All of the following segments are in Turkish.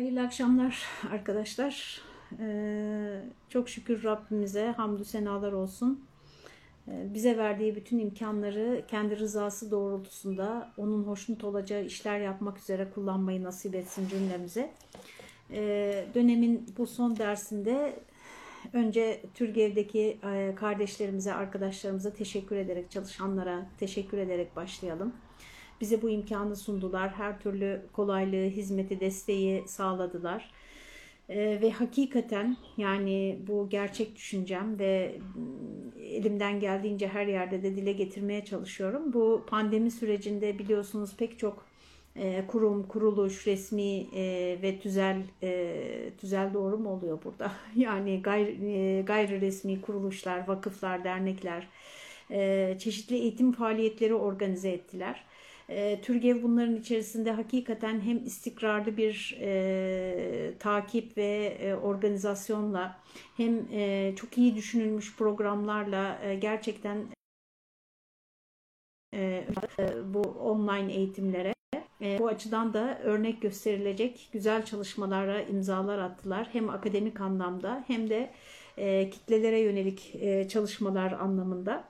Hayırlı akşamlar arkadaşlar. Ee, çok şükür Rabbimize hamdü senalar olsun. Ee, bize verdiği bütün imkanları kendi rızası doğrultusunda onun hoşnut olacağı işler yapmak üzere kullanmayı nasip etsin cümlemize. Ee, dönemin bu son dersinde önce Türgev'deki e, kardeşlerimize, arkadaşlarımıza teşekkür ederek, çalışanlara teşekkür ederek başlayalım. Bize bu imkanı sundular. Her türlü kolaylığı, hizmeti, desteği sağladılar. Ee, ve hakikaten yani bu gerçek düşüncem ve mm, elimden geldiğince her yerde de dile getirmeye çalışıyorum. Bu pandemi sürecinde biliyorsunuz pek çok e, kurum, kuruluş, resmi e, ve tüzel e, tüzel doğru mu oluyor burada? Yani gayri, e, gayri resmi kuruluşlar, vakıflar, dernekler e, çeşitli eğitim faaliyetleri organize ettiler. E, Türgev bunların içerisinde hakikaten hem istikrarlı bir e, takip ve e, organizasyonla hem e, çok iyi düşünülmüş programlarla e, gerçekten e, bu online eğitimlere e, bu açıdan da örnek gösterilecek güzel çalışmalara imzalar attılar. Hem akademik anlamda hem de e, kitlelere yönelik e, çalışmalar anlamında.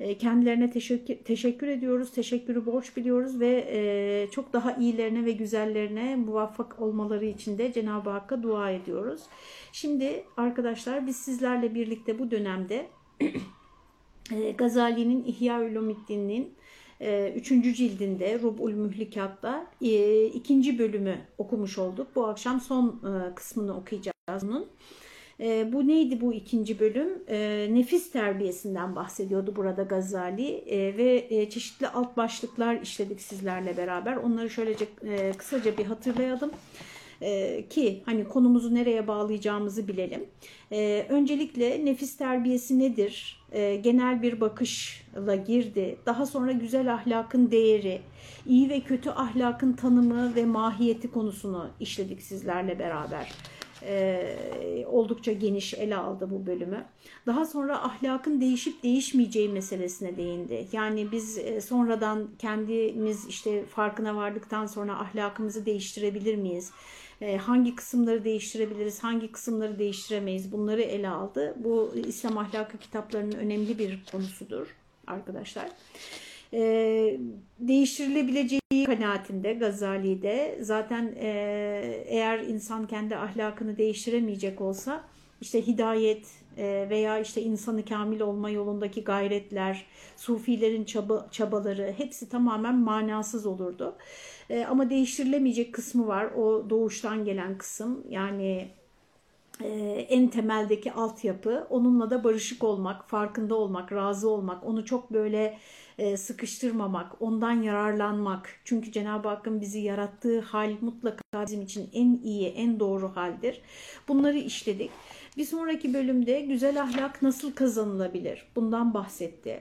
E, kendilerine teşekkür, teşekkür ediyoruz, teşekkürü borç biliyoruz ve e, çok daha iyilerine ve güzellerine muvaffak olmaları için de Cenab-ı Hakk'a dua ediyoruz. Şimdi arkadaşlar biz sizlerle birlikte bu dönemde e, Gazali'nin İhya Ulumiddin'in üçüncü cildinde Rub'ul Mühlikat'ta ikinci bölümü okumuş olduk. Bu akşam son kısmını okuyacağız bunun. E, bu neydi bu ikinci bölüm? E, nefis terbiyesinden bahsediyordu burada Gazali e, ve e, çeşitli alt başlıklar işledik sizlerle beraber. Onları şöylece e, kısaca bir hatırlayalım. Ki hani konumuzu nereye bağlayacağımızı bilelim. Öncelikle nefis terbiyesi nedir? Genel bir bakışla girdi. Daha sonra güzel ahlakın değeri, iyi ve kötü ahlakın tanımı ve mahiyeti konusunu işledik sizlerle beraber e, oldukça geniş ele aldı bu bölümü. Daha sonra ahlakın değişip değişmeyeceği meselesine değindi. Yani biz e, sonradan kendimiz işte farkına vardıktan sonra ahlakımızı değiştirebilir miyiz? E, hangi kısımları değiştirebiliriz, hangi kısımları değiştiremeyiz bunları ele aldı. Bu İslam ahlakı kitaplarının önemli bir konusudur arkadaşlar e, değiştirilebileceği kanaatinde Gazali'de zaten e, eğer insan kendi ahlakını değiştiremeyecek olsa işte hidayet e, veya işte insanı kamil olma yolundaki gayretler, sufilerin çaba, çabaları hepsi tamamen manasız olurdu. E, ama değiştirilemeyecek kısmı var. O doğuştan gelen kısım yani e, en temeldeki altyapı onunla da barışık olmak, farkında olmak, razı olmak, onu çok böyle sıkıştırmamak, ondan yararlanmak. Çünkü Cenab-ı Hakk'ın bizi yarattığı hal mutlaka bizim için en iyi, en doğru haldir. Bunları işledik. Bir sonraki bölümde güzel ahlak nasıl kazanılabilir? Bundan bahsetti.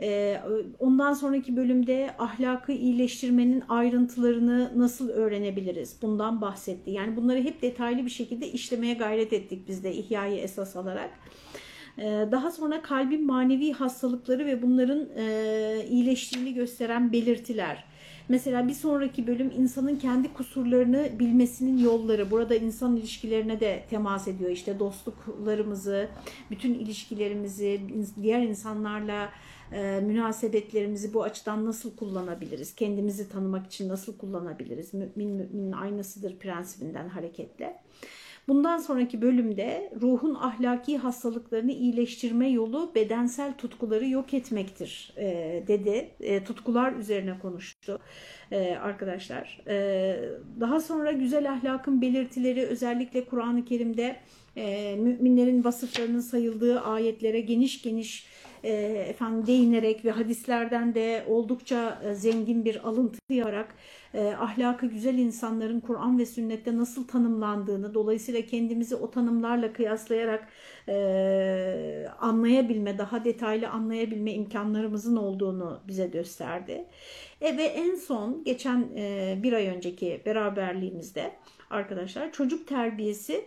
E, ondan sonraki bölümde ahlakı iyileştirmenin ayrıntılarını nasıl öğrenebiliriz? Bundan bahsetti. Yani bunları hep detaylı bir şekilde işlemeye gayret ettik biz de ihyayı esas alarak. Ee, daha sonra kalbin manevi hastalıkları ve bunların e, iyileştiğini gösteren belirtiler. Mesela bir sonraki bölüm insanın kendi kusurlarını bilmesinin yolları. Burada insan ilişkilerine de temas ediyor. İşte dostluklarımızı, bütün ilişkilerimizi, diğer insanlarla e, münasebetlerimizi bu açıdan nasıl kullanabiliriz? Kendimizi tanımak için nasıl kullanabiliriz? Mümin müminin aynasıdır prensibinden hareketle. Bundan sonraki bölümde ruhun ahlaki hastalıklarını iyileştirme yolu bedensel tutkuları yok etmektir e, dedi. E, tutkular üzerine konuştu e, arkadaşlar. E, daha sonra güzel ahlakın belirtileri özellikle Kur'an-ı Kerim'de e, müminlerin vasıflarının sayıldığı ayetlere geniş geniş e, efendim değinerek ve hadislerden de oldukça e, zengin bir alıntı yaparak e, ahlakı güzel insanların Kur'an ve sünnette nasıl tanımlandığını dolayısıyla kendimizi o tanımlarla kıyaslayarak e, anlayabilme, daha detaylı anlayabilme imkanlarımızın olduğunu bize gösterdi. E, ve en son geçen e, bir ay önceki beraberliğimizde arkadaşlar çocuk terbiyesi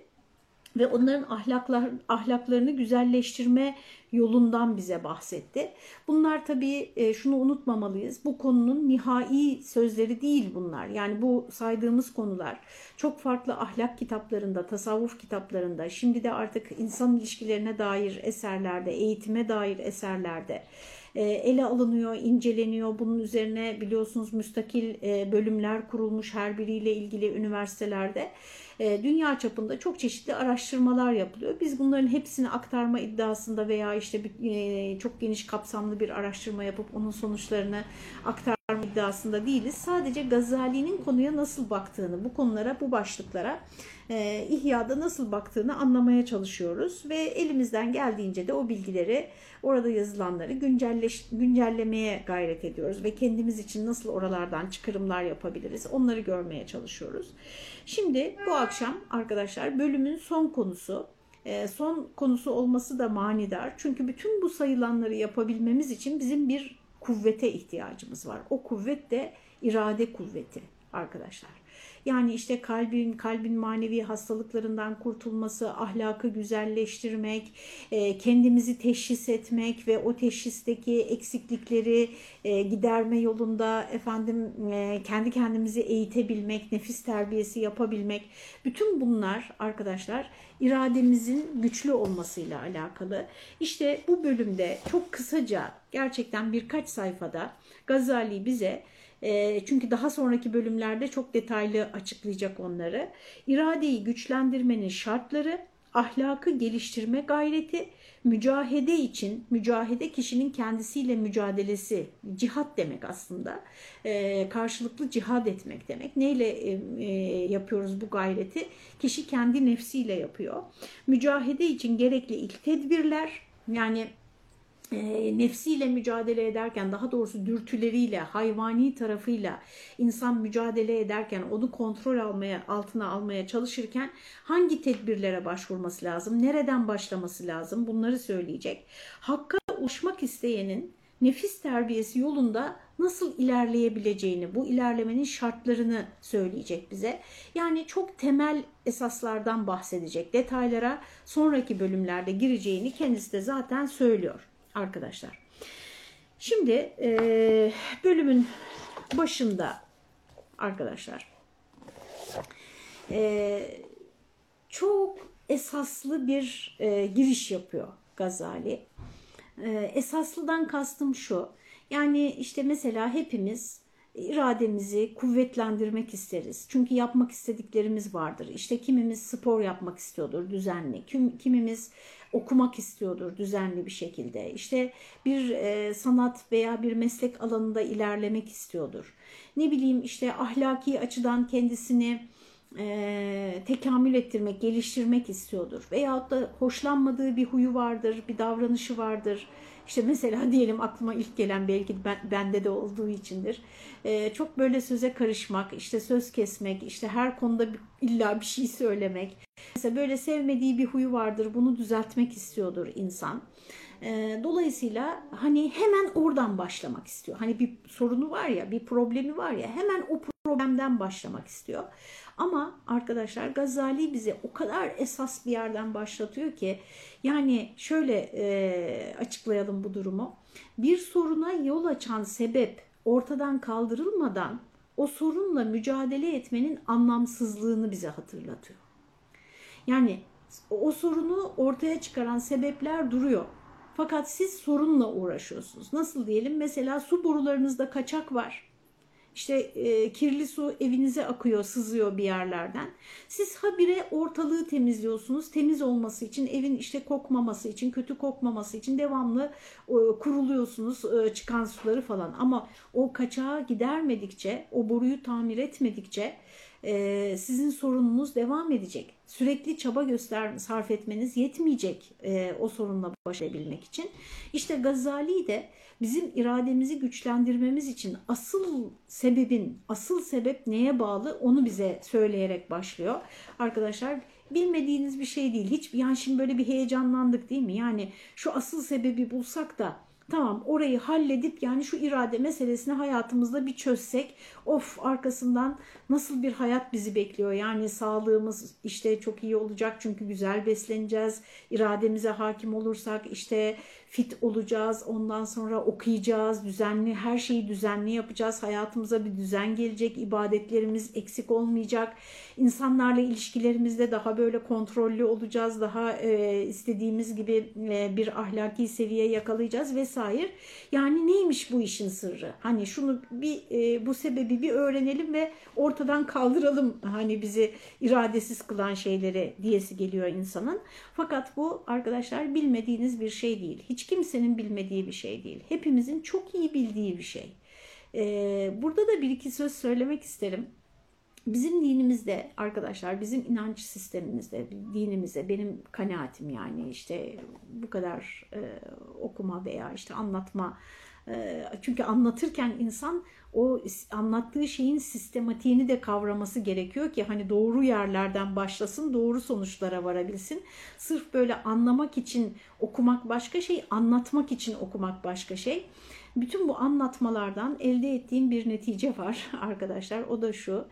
ve onların ahlaklar, ahlaklarını güzelleştirme yolundan bize bahsetti. Bunlar tabii e, şunu unutmamalıyız. Bu konunun nihai sözleri değil bunlar. Yani bu saydığımız konular çok farklı ahlak kitaplarında, tasavvuf kitaplarında, şimdi de artık insan ilişkilerine dair eserlerde, eğitime dair eserlerde e, ele alınıyor, inceleniyor. Bunun üzerine biliyorsunuz müstakil e, bölümler kurulmuş her biriyle ilgili üniversitelerde. E, dünya çapında çok çeşitli araştırmalar yapılıyor. Biz bunların hepsini aktarma iddiasında veya işte çok geniş kapsamlı bir araştırma yapıp onun sonuçlarını aktarma iddiasında değiliz. Sadece Gazali'nin konuya nasıl baktığını, bu konulara, bu başlıklara İhya'da nasıl baktığını anlamaya çalışıyoruz ve elimizden geldiğince de o bilgileri orada yazılanları güncelleş, güncellemeye gayret ediyoruz ve kendimiz için nasıl oralardan çıkarımlar yapabiliriz onları görmeye çalışıyoruz. Şimdi bu akşam arkadaşlar bölümün son konusu e, son konusu olması da manidar. Çünkü bütün bu sayılanları yapabilmemiz için bizim bir kuvvete ihtiyacımız var. O kuvvet de irade kuvveti arkadaşlar. Yani işte kalbin kalbin manevi hastalıklarından kurtulması, ahlakı güzelleştirmek, e, kendimizi teşhis etmek ve o teşhisteki eksiklikleri e, giderme yolunda efendim e, kendi kendimizi eğitebilmek, nefis terbiyesi yapabilmek. Bütün bunlar arkadaşlar irademizin güçlü olmasıyla alakalı. İşte bu bölümde çok kısaca gerçekten birkaç sayfada Gazali bize e, çünkü daha sonraki bölümlerde çok detaylı açıklayacak onları. İradeyi güçlendirmenin şartları, ahlakı geliştirme gayreti, mücahede için, mücahede kişinin kendisiyle mücadelesi, cihat demek aslında. E, karşılıklı cihad etmek demek. Neyle e, e, yapıyoruz bu gayreti? Kişi kendi nefsiyle yapıyor. Mücahede için gerekli ilk tedbirler, yani e, nefsiyle mücadele ederken daha doğrusu dürtüleriyle hayvani tarafıyla insan mücadele ederken onu kontrol almaya altına almaya çalışırken hangi tedbirlere başvurması lazım nereden başlaması lazım bunları söyleyecek hakka ulaşmak isteyenin nefis terbiyesi yolunda nasıl ilerleyebileceğini, bu ilerlemenin şartlarını söyleyecek bize. Yani çok temel esaslardan bahsedecek. Detaylara sonraki bölümlerde gireceğini kendisi de zaten söylüyor arkadaşlar. Şimdi e, bölümün başında arkadaşlar e, çok esaslı bir e, giriş yapıyor Gazali. E, esaslıdan kastım şu. Yani işte mesela hepimiz irademizi kuvvetlendirmek isteriz. Çünkü yapmak istediklerimiz vardır. İşte kimimiz spor yapmak istiyordur düzenli. Kim, kimimiz okumak istiyordur düzenli bir şekilde. İşte bir e, sanat veya bir meslek alanında ilerlemek istiyordur. Ne bileyim işte ahlaki açıdan kendisini e, tekamül ettirmek, geliştirmek istiyordur. Veyahut da hoşlanmadığı bir huyu vardır, bir davranışı vardır. İşte mesela diyelim aklıma ilk gelen belki ben, bende de olduğu içindir. E, çok böyle söze karışmak, işte söz kesmek, işte her konuda bir, illa bir şey söylemek. Mesela böyle sevmediği bir huyu vardır, bunu düzeltmek istiyordur insan. E, dolayısıyla hani hemen oradan başlamak istiyor. Hani bir sorunu var ya, bir problemi var ya hemen o problemden başlamak istiyor. Ama arkadaşlar Gazali bize o kadar esas bir yerden başlatıyor ki yani şöyle e, açıklayalım bu durumu. Bir soruna yol açan sebep ortadan kaldırılmadan o sorunla mücadele etmenin anlamsızlığını bize hatırlatıyor. Yani o sorunu ortaya çıkaran sebepler duruyor. Fakat siz sorunla uğraşıyorsunuz. Nasıl diyelim? Mesela su borularınızda kaçak var. İşte e, kirli su evinize akıyor, sızıyor bir yerlerden. Siz habire ortalığı temizliyorsunuz. Temiz olması için, evin işte kokmaması için, kötü kokmaması için devamlı e, kuruluyorsunuz e, çıkan suları falan. Ama o kaçağı gidermedikçe, o boruyu tamir etmedikçe e, sizin sorununuz devam edecek. Sürekli çaba göster sarf etmeniz yetmeyecek e, o sorunla baş edebilmek için. İşte Gazali de bizim irademizi güçlendirmemiz için asıl sebebin, asıl sebep neye bağlı onu bize söyleyerek başlıyor. Arkadaşlar bilmediğiniz bir şey değil. Hiç yani şimdi böyle bir heyecanlandık değil mi? Yani şu asıl sebebi bulsak da Tamam orayı halledip yani şu irade meselesini hayatımızda bir çözsek of arkasından nasıl bir hayat bizi bekliyor? Yani sağlığımız işte çok iyi olacak çünkü güzel besleneceğiz. irademize hakim olursak işte fit olacağız. Ondan sonra okuyacağız. Düzenli her şeyi düzenli yapacağız. Hayatımıza bir düzen gelecek. ibadetlerimiz eksik olmayacak. İnsanlarla ilişkilerimizde daha böyle kontrollü olacağız. Daha e, istediğimiz gibi e, bir ahlaki seviye yakalayacağız vesaire. Yani neymiş bu işin sırrı? Hani şunu bir e, bu sebebi bir öğrenelim ve ortadan kaldıralım. Hani bizi iradesiz kılan şeyleri diyesi geliyor insanın. Fakat bu arkadaşlar bilmediğiniz bir şey değil. Hiç kimsenin bilmediği bir şey değil. Hepimizin çok iyi bildiği bir şey. Ee, burada da bir iki söz söylemek isterim. Bizim dinimizde arkadaşlar, bizim inanç sistemimizde, dinimizde benim kanaatim yani işte bu kadar e, okuma veya işte anlatma. E, çünkü anlatırken insan o anlattığı şeyin sistematiğini de kavraması gerekiyor ki hani doğru yerlerden başlasın, doğru sonuçlara varabilsin. Sırf böyle anlamak için okumak başka şey, anlatmak için okumak başka şey. Bütün bu anlatmalardan elde ettiğim bir netice var arkadaşlar. O da şu.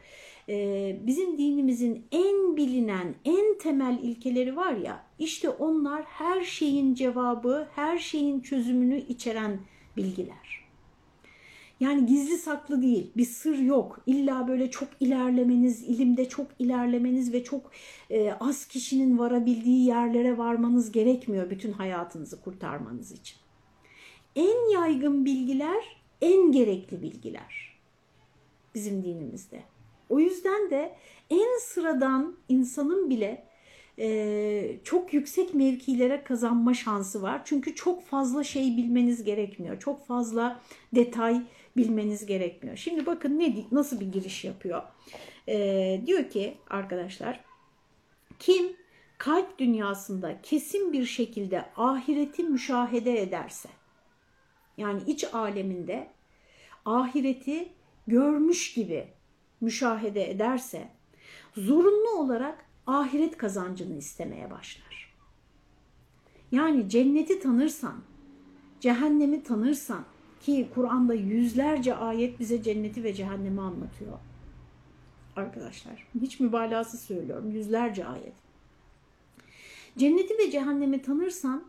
Ee, bizim dinimizin en bilinen, en temel ilkeleri var ya, işte onlar her şeyin cevabı, her şeyin çözümünü içeren bilgiler. Yani gizli saklı değil, bir sır yok. İlla böyle çok ilerlemeniz, ilimde çok ilerlemeniz ve çok e, az kişinin varabildiği yerlere varmanız gerekmiyor bütün hayatınızı kurtarmanız için. En yaygın bilgiler, en gerekli bilgiler bizim dinimizde. O yüzden de en sıradan insanın bile e, çok yüksek mevkilere kazanma şansı var. Çünkü çok fazla şey bilmeniz gerekmiyor. Çok fazla detay bilmeniz gerekmiyor. Şimdi bakın ne nasıl bir giriş yapıyor. E, diyor ki arkadaşlar kim kalp dünyasında kesin bir şekilde ahireti müşahede ederse yani iç aleminde ahireti görmüş gibi müşahede ederse zorunlu olarak ahiret kazancını istemeye başlar. Yani cenneti tanırsan, cehennemi tanırsan ki Kur'an'da yüzlerce ayet bize cenneti ve cehennemi anlatıyor. Arkadaşlar hiç mübalağası söylüyorum yüzlerce ayet. Cenneti ve cehennemi tanırsan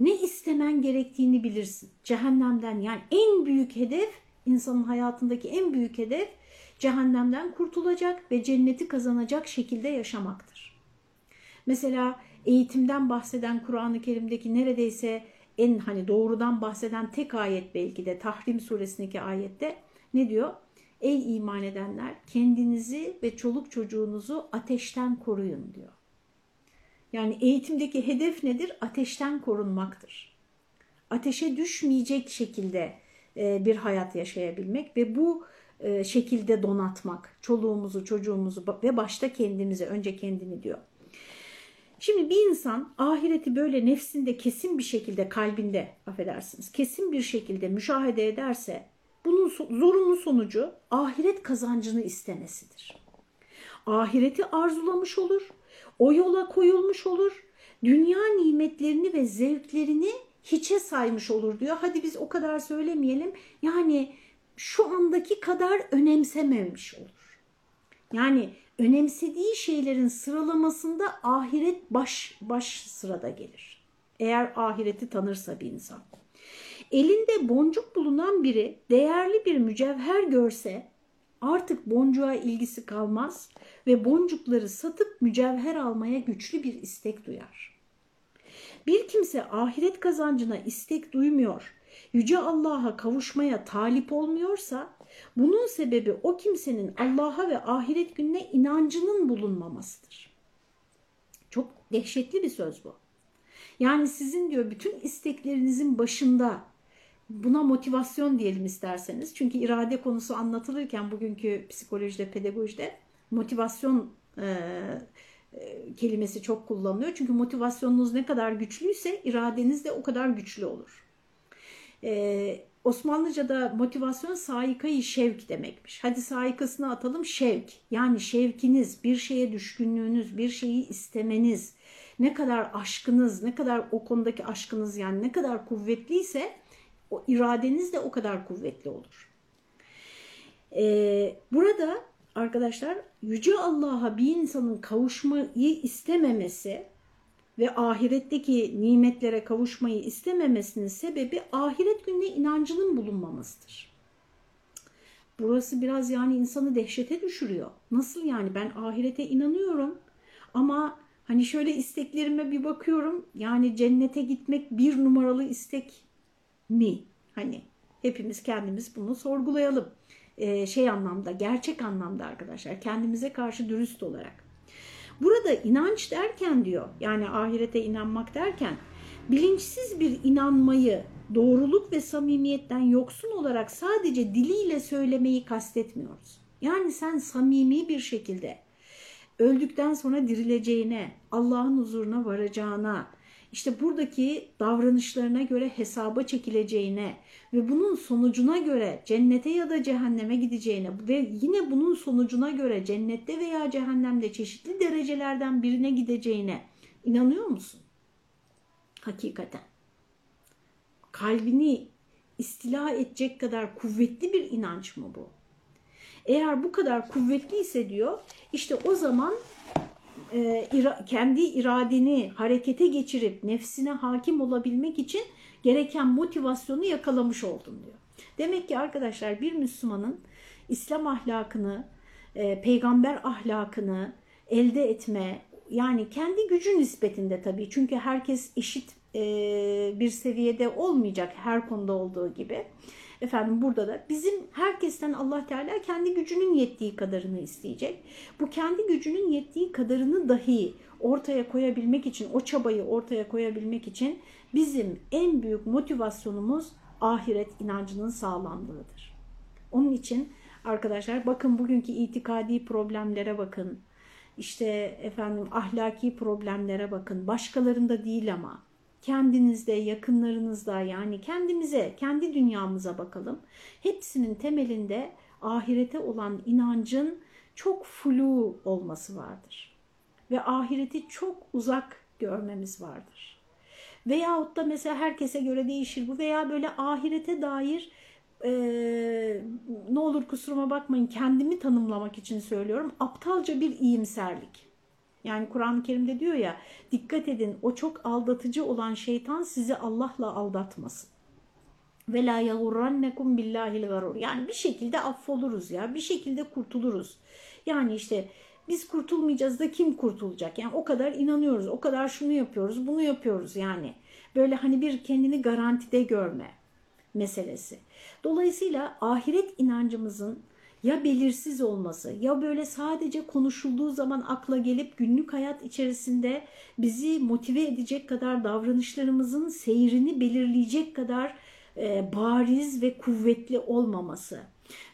ne istemen gerektiğini bilirsin. Cehennemden yani en büyük hedef insanın hayatındaki en büyük hedef cehennemden kurtulacak ve cenneti kazanacak şekilde yaşamaktır. Mesela eğitimden bahseden Kur'an-ı Kerim'deki neredeyse en hani doğrudan bahseden tek ayet belki de Tahrim suresindeki ayette ne diyor? Ey iman edenler kendinizi ve çoluk çocuğunuzu ateşten koruyun diyor. Yani eğitimdeki hedef nedir? Ateşten korunmaktır. Ateşe düşmeyecek şekilde e, bir hayat yaşayabilmek ve bu e, şekilde donatmak çoluğumuzu, çocuğumuzu ve başta kendimizi, önce kendini diyor. Şimdi bir insan ahireti böyle nefsinde kesin bir şekilde kalbinde affedersiniz kesin bir şekilde müşahede ederse bunun zorunlu sonucu ahiret kazancını istemesidir. Ahireti arzulamış olur, o yola koyulmuş olur, dünya nimetlerini ve zevklerini hiçe saymış olur diyor. Hadi biz o kadar söylemeyelim. Yani şu andaki kadar önemsememiş olur. Yani önemsediği şeylerin sıralamasında ahiret baş, baş sırada gelir. Eğer ahireti tanırsa bir insan. Elinde boncuk bulunan biri değerli bir mücevher görse artık boncuğa ilgisi kalmaz ve boncukları satıp mücevher almaya güçlü bir istek duyar. Bir kimse ahiret kazancına istek duymuyor Yüce Allah'a kavuşmaya talip olmuyorsa bunun sebebi o kimsenin Allah'a ve ahiret gününe inancının bulunmamasıdır. Çok dehşetli bir söz bu. Yani sizin diyor bütün isteklerinizin başında buna motivasyon diyelim isterseniz. Çünkü irade konusu anlatılırken bugünkü psikolojide, pedagojide motivasyon e, e, kelimesi çok kullanılıyor. Çünkü motivasyonunuz ne kadar güçlüyse iradeniz de o kadar güçlü olur. Ee, Osmanlıca'da motivasyon saikayı şevk demekmiş. Hadi saikasını atalım şevk. Yani şevkiniz, bir şeye düşkünlüğünüz, bir şeyi istemeniz, ne kadar aşkınız, ne kadar o konudaki aşkınız yani ne kadar kuvvetliyse O iradeniz de o kadar kuvvetli olur. Ee, burada arkadaşlar Yüce Allah'a bir insanın kavuşmayı istememesi ve ahiretteki nimetlere kavuşmayı istememesinin sebebi ahiret gününe inancının bulunmamasıdır. Burası biraz yani insanı dehşete düşürüyor. Nasıl yani ben ahirete inanıyorum ama hani şöyle isteklerime bir bakıyorum yani cennete gitmek bir numaralı istek mi? Hani hepimiz kendimiz bunu sorgulayalım. Ee, şey anlamda gerçek anlamda arkadaşlar kendimize karşı dürüst olarak. Burada inanç derken diyor yani ahirete inanmak derken bilinçsiz bir inanmayı doğruluk ve samimiyetten yoksun olarak sadece diliyle söylemeyi kastetmiyoruz. Yani sen samimi bir şekilde öldükten sonra dirileceğine, Allah'ın huzuruna varacağına, işte buradaki davranışlarına göre hesaba çekileceğine ve bunun sonucuna göre cennete ya da cehenneme gideceğine ve yine bunun sonucuna göre cennette veya cehennemde çeşitli derecelerden birine gideceğine inanıyor musun? Hakikaten. Kalbini istila edecek kadar kuvvetli bir inanç mı bu? Eğer bu kadar kuvvetliyse diyor işte o zaman e, ira, kendi iradeni harekete geçirip nefsine hakim olabilmek için gereken motivasyonu yakalamış oldun diyor. Demek ki arkadaşlar bir Müslümanın İslam ahlakını, e, peygamber ahlakını elde etme, yani kendi gücü nispetinde tabii çünkü herkes eşit e, bir seviyede olmayacak her konuda olduğu gibi. Efendim burada da bizim herkesten Allah Teala kendi gücünün yettiği kadarını isteyecek. Bu kendi gücünün yettiği kadarını dahi ortaya koyabilmek için, o çabayı ortaya koyabilmek için bizim en büyük motivasyonumuz ahiret inancının sağlamlığıdır. Onun için arkadaşlar bakın bugünkü itikadi problemlere bakın. İşte efendim ahlaki problemlere bakın. Başkalarında değil ama kendinizde, yakınlarınızda yani kendimize, kendi dünyamıza bakalım. Hepsinin temelinde ahirete olan inancın çok flu olması vardır. Ve ahireti çok uzak görmemiz vardır. Veyahut da mesela herkese göre değişir bu veya böyle ahirete dair e, ne olur kusuruma bakmayın kendimi tanımlamak için söylüyorum aptalca bir iyimserlik. Yani Kur'an-ı Kerim'de diyor ya dikkat edin o çok aldatıcı olan şeytan sizi Allah'la aldatmasın. Ve la yagurrannekum billahil garur. Yani bir şekilde affoluruz ya. Bir şekilde kurtuluruz. Yani işte biz kurtulmayacağız da kim kurtulacak? Yani o kadar inanıyoruz. O kadar şunu yapıyoruz, bunu yapıyoruz yani. Böyle hani bir kendini garantide görme meselesi. Dolayısıyla ahiret inancımızın ya belirsiz olması ya böyle sadece konuşulduğu zaman akla gelip günlük hayat içerisinde bizi motive edecek kadar davranışlarımızın seyrini belirleyecek kadar e, bariz ve kuvvetli olmaması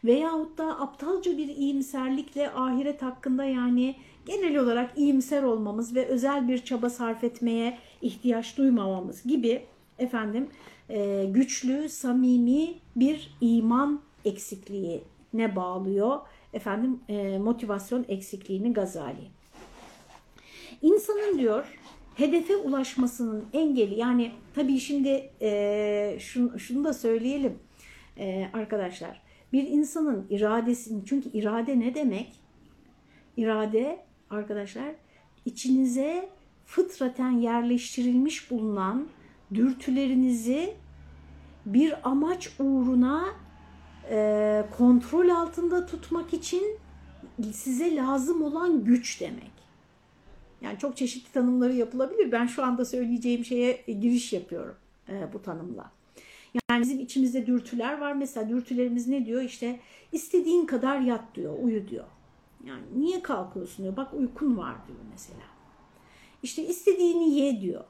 veyahut da aptalca bir iyimserlikle ahiret hakkında yani genel olarak iyimser olmamız ve özel bir çaba sarf etmeye ihtiyaç duymamamız gibi efendim e, güçlü, samimi bir iman eksikliği ne bağlıyor? Efendim e, motivasyon eksikliğini Gazali. İnsanın diyor hedefe ulaşmasının engeli yani tabii şimdi e, şunu, şunu da söyleyelim e, arkadaşlar. Bir insanın iradesini çünkü irade ne demek? İrade arkadaşlar içinize fıtraten yerleştirilmiş bulunan dürtülerinizi bir amaç uğruna kontrol altında tutmak için size lazım olan güç demek. Yani çok çeşitli tanımları yapılabilir. Ben şu anda söyleyeceğim şeye giriş yapıyorum e, bu tanımla. Yani bizim içimizde dürtüler var. Mesela dürtülerimiz ne diyor? İşte istediğin kadar yat diyor, uyu diyor. Yani niye kalkıyorsun diyor. Bak uykun var diyor mesela. İşte istediğini ye diyor.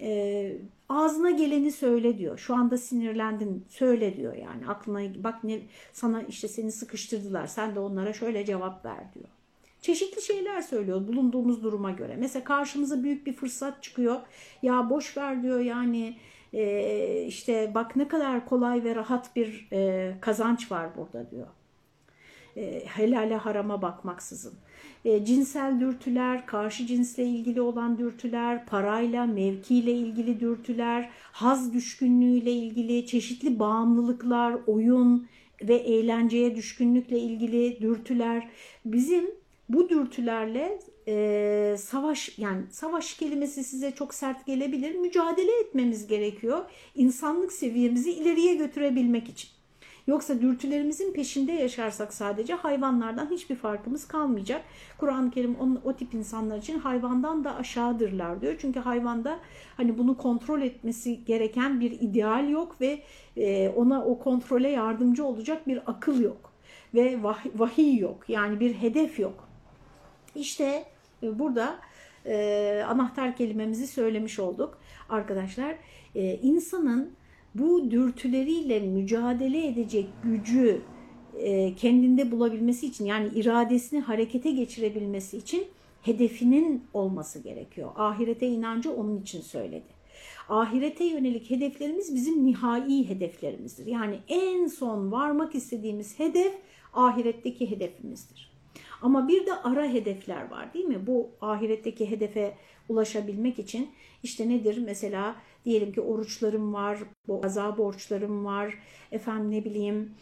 E, ağzına geleni söyle diyor. Şu anda sinirlendin söyle diyor yani. Aklına bak ne sana işte seni sıkıştırdılar. Sen de onlara şöyle cevap ver diyor. Çeşitli şeyler söylüyor bulunduğumuz duruma göre. Mesela karşımıza büyük bir fırsat çıkıyor. Ya boş ver diyor yani e, işte bak ne kadar kolay ve rahat bir e, kazanç var burada diyor. E, helale harama bakmaksızın. E, cinsel dürtüler, karşı cinsle ilgili olan dürtüler, parayla, mevkiyle ilgili dürtüler, haz düşkünlüğüyle ilgili çeşitli bağımlılıklar, oyun ve eğlenceye düşkünlükle ilgili dürtüler bizim bu dürtülerle e, savaş yani savaş kelimesi size çok sert gelebilir mücadele etmemiz gerekiyor insanlık seviyemizi ileriye götürebilmek için. Yoksa dürtülerimizin peşinde yaşarsak sadece hayvanlardan hiçbir farkımız kalmayacak. Kur'an-ı Kerim onun, o tip insanlar için hayvandan da aşağıdırlar diyor. Çünkü hayvanda hani bunu kontrol etmesi gereken bir ideal yok ve e, ona o kontrole yardımcı olacak bir akıl yok ve vahiy, vahiy yok. Yani bir hedef yok. İşte e, burada e, anahtar kelimemizi söylemiş olduk arkadaşlar. E, insanın bu dürtüleriyle mücadele edecek gücü e, kendinde bulabilmesi için yani iradesini harekete geçirebilmesi için hedefinin olması gerekiyor. Ahirete inancı onun için söyledi. Ahirete yönelik hedeflerimiz bizim nihai hedeflerimizdir. Yani en son varmak istediğimiz hedef ahiretteki hedefimizdir. Ama bir de ara hedefler var değil mi? Bu ahiretteki hedefe ulaşabilmek için işte nedir? Mesela diyelim ki oruçlarım var, gaza borçlarım var, efendim ne bileyim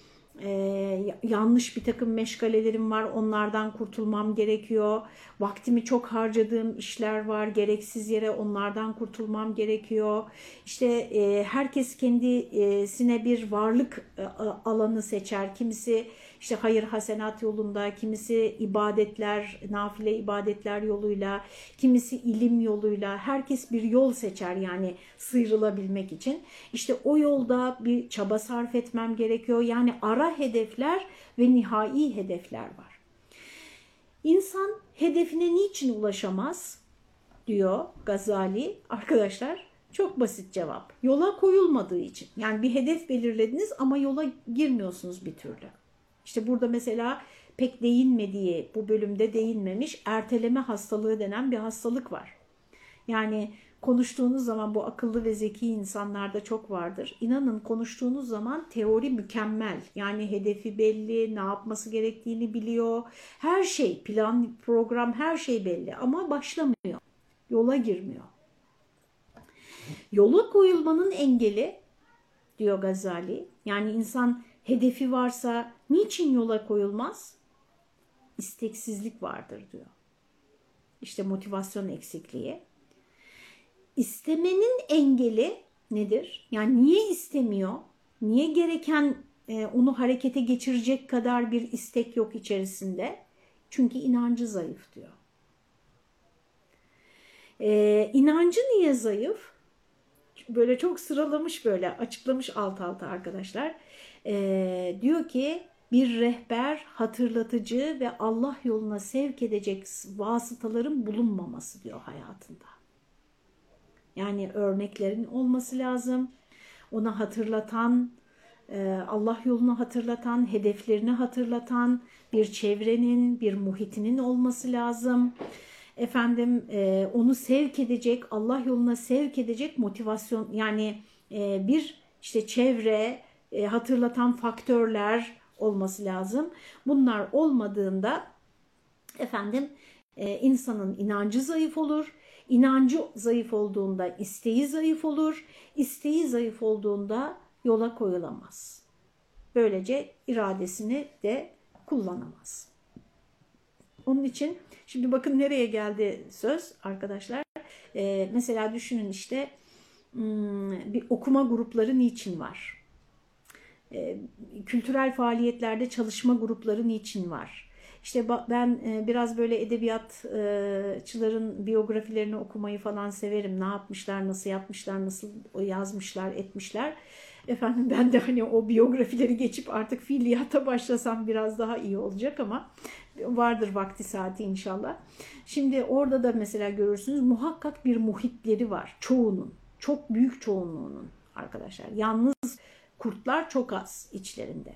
e, yanlış bir takım meşgalelerim var onlardan kurtulmam gerekiyor. Vaktimi çok harcadığım işler var gereksiz yere onlardan kurtulmam gerekiyor. İşte e, herkes kendisine bir varlık e, alanı seçer. Kimisi işte hayır hasenat yolunda, kimisi ibadetler, nafile ibadetler yoluyla, kimisi ilim yoluyla herkes bir yol seçer yani sıyrılabilmek için. İşte o yolda bir çaba sarf etmem gerekiyor. Yani ara hedefler ve nihai hedefler var. İnsan hedefine niçin ulaşamaz diyor Gazali. Arkadaşlar çok basit cevap. Yola koyulmadığı için. Yani bir hedef belirlediniz ama yola girmiyorsunuz bir türlü. İşte burada mesela pek değinmediği, bu bölümde değinmemiş erteleme hastalığı denen bir hastalık var. Yani konuştuğunuz zaman bu akıllı ve zeki insanlarda çok vardır. İnanın konuştuğunuz zaman teori mükemmel. Yani hedefi belli, ne yapması gerektiğini biliyor. Her şey, plan, program her şey belli ama başlamıyor. Yola girmiyor. Yola koyulmanın engeli diyor Gazali. Yani insan hedefi varsa niçin yola koyulmaz? İsteksizlik vardır diyor. İşte motivasyon eksikliği. İstemenin engeli nedir? Yani niye istemiyor? Niye gereken e, onu harekete geçirecek kadar bir istek yok içerisinde? Çünkü inancı zayıf diyor. E, inancı niye zayıf? Böyle çok sıralamış böyle açıklamış alt alta arkadaşlar e, diyor ki bir rehber, hatırlatıcı ve Allah yoluna sevk edecek vasıtaların bulunmaması diyor hayatında. Yani örneklerin olması lazım. Ona hatırlatan, Allah yolunu hatırlatan, hedeflerini hatırlatan bir çevrenin, bir muhitinin olması lazım. Efendim onu sevk edecek, Allah yoluna sevk edecek motivasyon yani bir işte çevre, e, hatırlatan faktörler olması lazım. Bunlar olmadığında efendim e, insanın inancı zayıf olur. İnancı zayıf olduğunda isteği zayıf olur. İsteği zayıf olduğunda yola koyulamaz. Böylece iradesini de kullanamaz. Onun için şimdi bakın nereye geldi söz arkadaşlar. Ee, mesela düşünün işte hmm, bir okuma grupları niçin var? Kültürel faaliyetlerde çalışma grupları niçin var? İşte ben biraz böyle edebiyatçıların biyografilerini okumayı falan severim. Ne yapmışlar, nasıl yapmışlar, nasıl yazmışlar, etmişler. Efendim ben de hani o biyografileri geçip artık fiiliyata başlasam biraz daha iyi olacak ama vardır vakti saati inşallah. Şimdi orada da mesela görürsünüz muhakkak bir muhitleri var çoğunun. Çok büyük çoğunluğunun arkadaşlar. Yalnız kurtlar çok az içlerinde.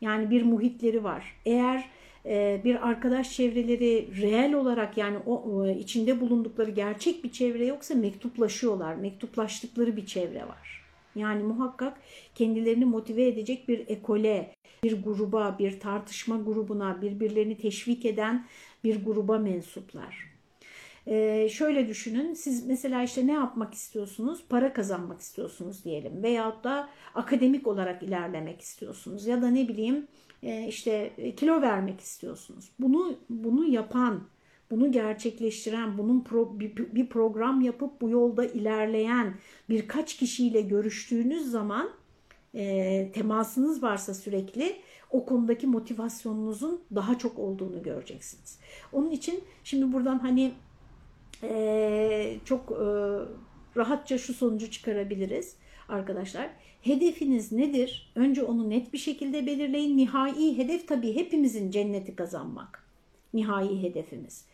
Yani bir muhitleri var. Eğer e, bir arkadaş çevreleri reel olarak yani o, o içinde bulundukları gerçek bir çevre yoksa mektuplaşıyorlar. Mektuplaştıkları bir çevre var. Yani muhakkak kendilerini motive edecek bir ekole, bir gruba, bir tartışma grubuna, birbirlerini teşvik eden bir gruba mensuplar. Ee, şöyle düşünün siz mesela işte ne yapmak istiyorsunuz? Para kazanmak istiyorsunuz diyelim veyahut da akademik olarak ilerlemek istiyorsunuz ya da ne bileyim e, işte kilo vermek istiyorsunuz. Bunu bunu yapan, bunu gerçekleştiren, bunun pro, bir, bir program yapıp bu yolda ilerleyen birkaç kişiyle görüştüğünüz zaman e, temasınız varsa sürekli o konudaki motivasyonunuzun daha çok olduğunu göreceksiniz. Onun için şimdi buradan hani e, çok e, rahatça şu sonucu çıkarabiliriz arkadaşlar. Hedefiniz nedir? Önce onu net bir şekilde belirleyin. Nihai hedef tabii hepimizin cenneti kazanmak. Nihai hedefimiz.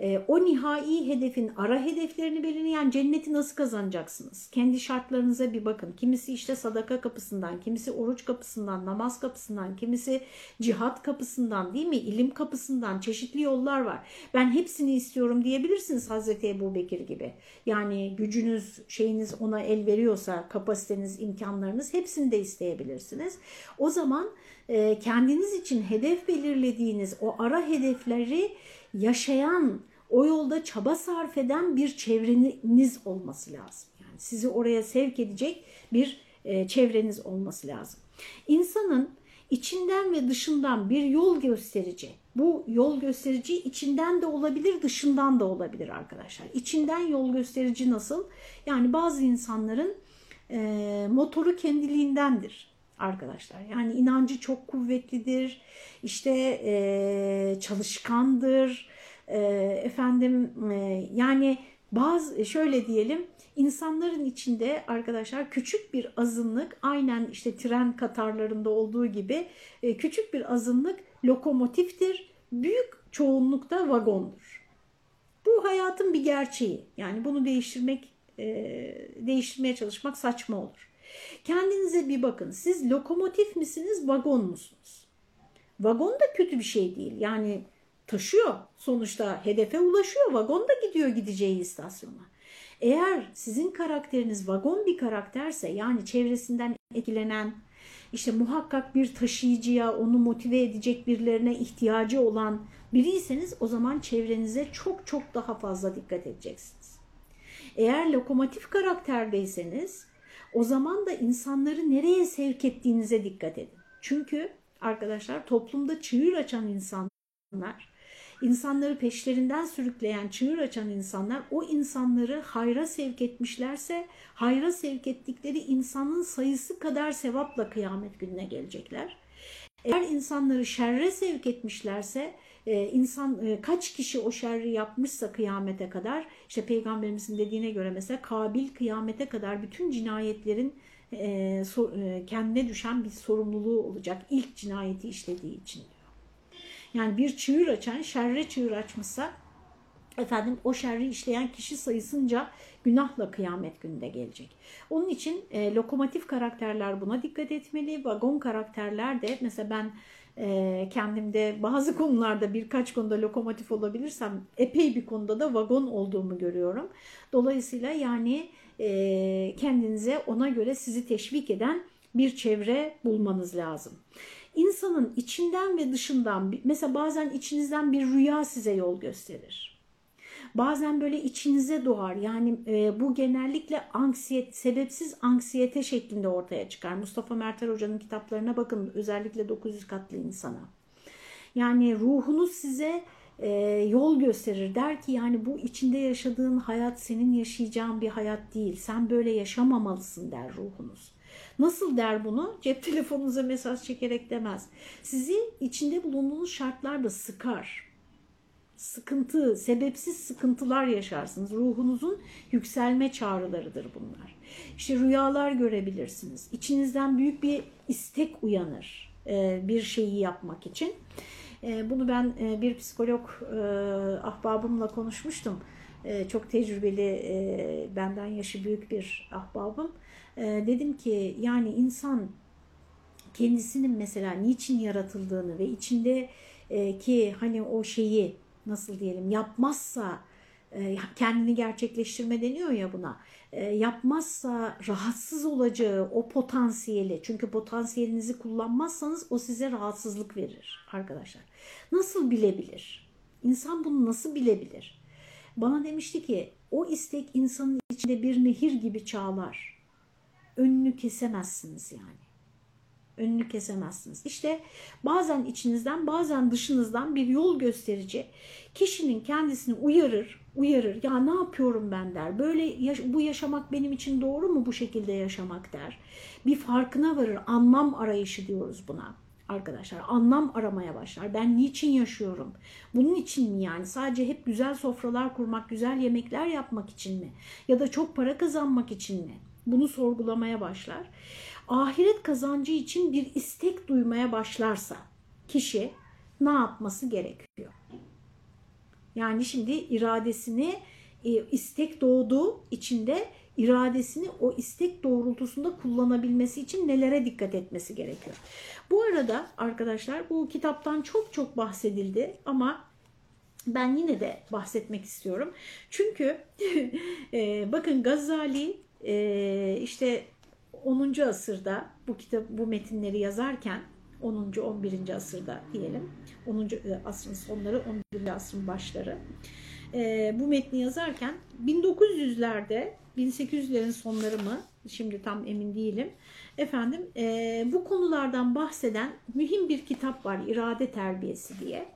E, o nihai hedefin ara hedeflerini belirleyin. Yani cenneti nasıl kazanacaksınız? Kendi şartlarınıza bir bakın. Kimisi işte sadaka kapısından, kimisi oruç kapısından, namaz kapısından, kimisi cihat kapısından değil mi? İlim kapısından çeşitli yollar var. Ben hepsini istiyorum diyebilirsiniz Hazreti Ebu Bekir gibi. Yani gücünüz, şeyiniz ona el veriyorsa, kapasiteniz, imkanlarınız hepsini de isteyebilirsiniz. O zaman e, kendiniz için hedef belirlediğiniz o ara hedefleri yaşayan, o yolda çaba sarf eden bir çevreniz olması lazım. Yani sizi oraya sevk edecek bir e, çevreniz olması lazım. İnsanın içinden ve dışından bir yol gösterici. Bu yol gösterici içinden de olabilir, dışından da olabilir arkadaşlar. İçinden yol gösterici nasıl? Yani bazı insanların e, motoru kendiliğindendir arkadaşlar. Yani inancı çok kuvvetlidir, işte e, çalışkandır, e, efendim e, yani bazı şöyle diyelim insanların içinde arkadaşlar küçük bir azınlık aynen işte tren katarlarında olduğu gibi e, küçük bir azınlık lokomotiftir, büyük çoğunlukta vagondur. Bu hayatın bir gerçeği. Yani bunu değiştirmek, e, değiştirmeye çalışmak saçma olur. Kendinize bir bakın. Siz lokomotif misiniz, vagon musunuz? Vagon da kötü bir şey değil. Yani taşıyor. Sonuçta hedefe ulaşıyor. Vagon da gidiyor gideceği istasyona. Eğer sizin karakteriniz vagon bir karakterse yani çevresinden etkilenen, işte muhakkak bir taşıyıcıya, onu motive edecek birilerine ihtiyacı olan biriyseniz o zaman çevrenize çok çok daha fazla dikkat edeceksiniz. Eğer lokomotif karakterdeyseniz o zaman da insanları nereye sevk ettiğinize dikkat edin. Çünkü arkadaşlar toplumda çığır açan insanlar, insanları peşlerinden sürükleyen, çığır açan insanlar o insanları hayra sevk etmişlerse hayra sevk ettikleri insanın sayısı kadar sevapla kıyamet gününe gelecekler. Eğer insanları şerre sevk etmişlerse e, insan e, kaç kişi o şerri yapmışsa kıyamete kadar işte peygamberimizin dediğine göre mesela Kabil kıyamete kadar bütün cinayetlerin e, kendine düşen bir sorumluluğu olacak ilk cinayeti işlediği için. Yani bir çığır açan şerre çığır açmışsa efendim o şerri işleyen kişi sayısınca günahla kıyamet gününde gelecek. Onun için e, lokomotif karakterler buna dikkat etmeli. Vagon karakterler de mesela ben e, kendimde bazı konularda birkaç konuda lokomotif olabilirsem epey bir konuda da vagon olduğumu görüyorum. Dolayısıyla yani e, kendinize ona göre sizi teşvik eden bir çevre bulmanız lazım. İnsanın içinden ve dışından mesela bazen içinizden bir rüya size yol gösterir. Bazen böyle içinize doğar. Yani e, bu genellikle anksiyet, sebepsiz anksiyete şeklinde ortaya çıkar. Mustafa Mertel Hoca'nın kitaplarına bakın özellikle 900 katlı insana. Yani ruhunuz size e, yol gösterir. Der ki yani bu içinde yaşadığın hayat senin yaşayacağın bir hayat değil. Sen böyle yaşamamalısın der ruhunuz. Nasıl der bunu? Cep telefonunuza mesaj çekerek demez. Sizi içinde bulunduğunuz şartlarda sıkar sıkıntı, sebepsiz sıkıntılar yaşarsınız. Ruhunuzun yükselme çağrılarıdır bunlar. İşte rüyalar görebilirsiniz. İçinizden büyük bir istek uyanır e, bir şeyi yapmak için. E, bunu ben e, bir psikolog ahbabımla konuşmuştum. Çok tecrübeli, benden yaşı büyük bir ahbabım. Dedim ki yani insan kendisinin mesela niçin yaratıldığını ve içinde ki hani o şeyi nasıl diyelim yapmazsa e, kendini gerçekleştirme deniyor ya buna. e, yapmazsa rahatsız olacağı o potansiyeli çünkü potansiyelinizi kullanmazsanız o size rahatsızlık verir arkadaşlar. Nasıl bilebilir? İnsan bunu nasıl bilebilir? Bana demişti ki o istek insanın içinde bir nehir gibi çağlar. Önünü kesemezsiniz yani önünü kesemezsiniz. İşte bazen içinizden bazen dışınızdan bir yol gösterici kişinin kendisini uyarır, uyarır. Ya ne yapıyorum ben der. Böyle bu yaşamak benim için doğru mu bu şekilde yaşamak der. Bir farkına varır. Anlam arayışı diyoruz buna arkadaşlar. Anlam aramaya başlar. Ben niçin yaşıyorum? Bunun için mi yani? Sadece hep güzel sofralar kurmak, güzel yemekler yapmak için mi? Ya da çok para kazanmak için mi? Bunu sorgulamaya başlar ahiret kazancı için bir istek duymaya başlarsa kişi ne yapması gerekiyor? Yani şimdi iradesini e, istek doğduğu içinde iradesini o istek doğrultusunda kullanabilmesi için nelere dikkat etmesi gerekiyor. Bu arada arkadaşlar bu kitaptan çok çok bahsedildi ama ben yine de bahsetmek istiyorum. Çünkü e, bakın Gazali e, işte 10. asırda bu kitap bu metinleri yazarken 10. 11. asırda diyelim 10. E, asrın sonları 11. asrın başları e, bu metni yazarken 1900'lerde 1800'lerin sonları mı şimdi tam emin değilim efendim e, bu konulardan bahseden mühim bir kitap var irade terbiyesi diye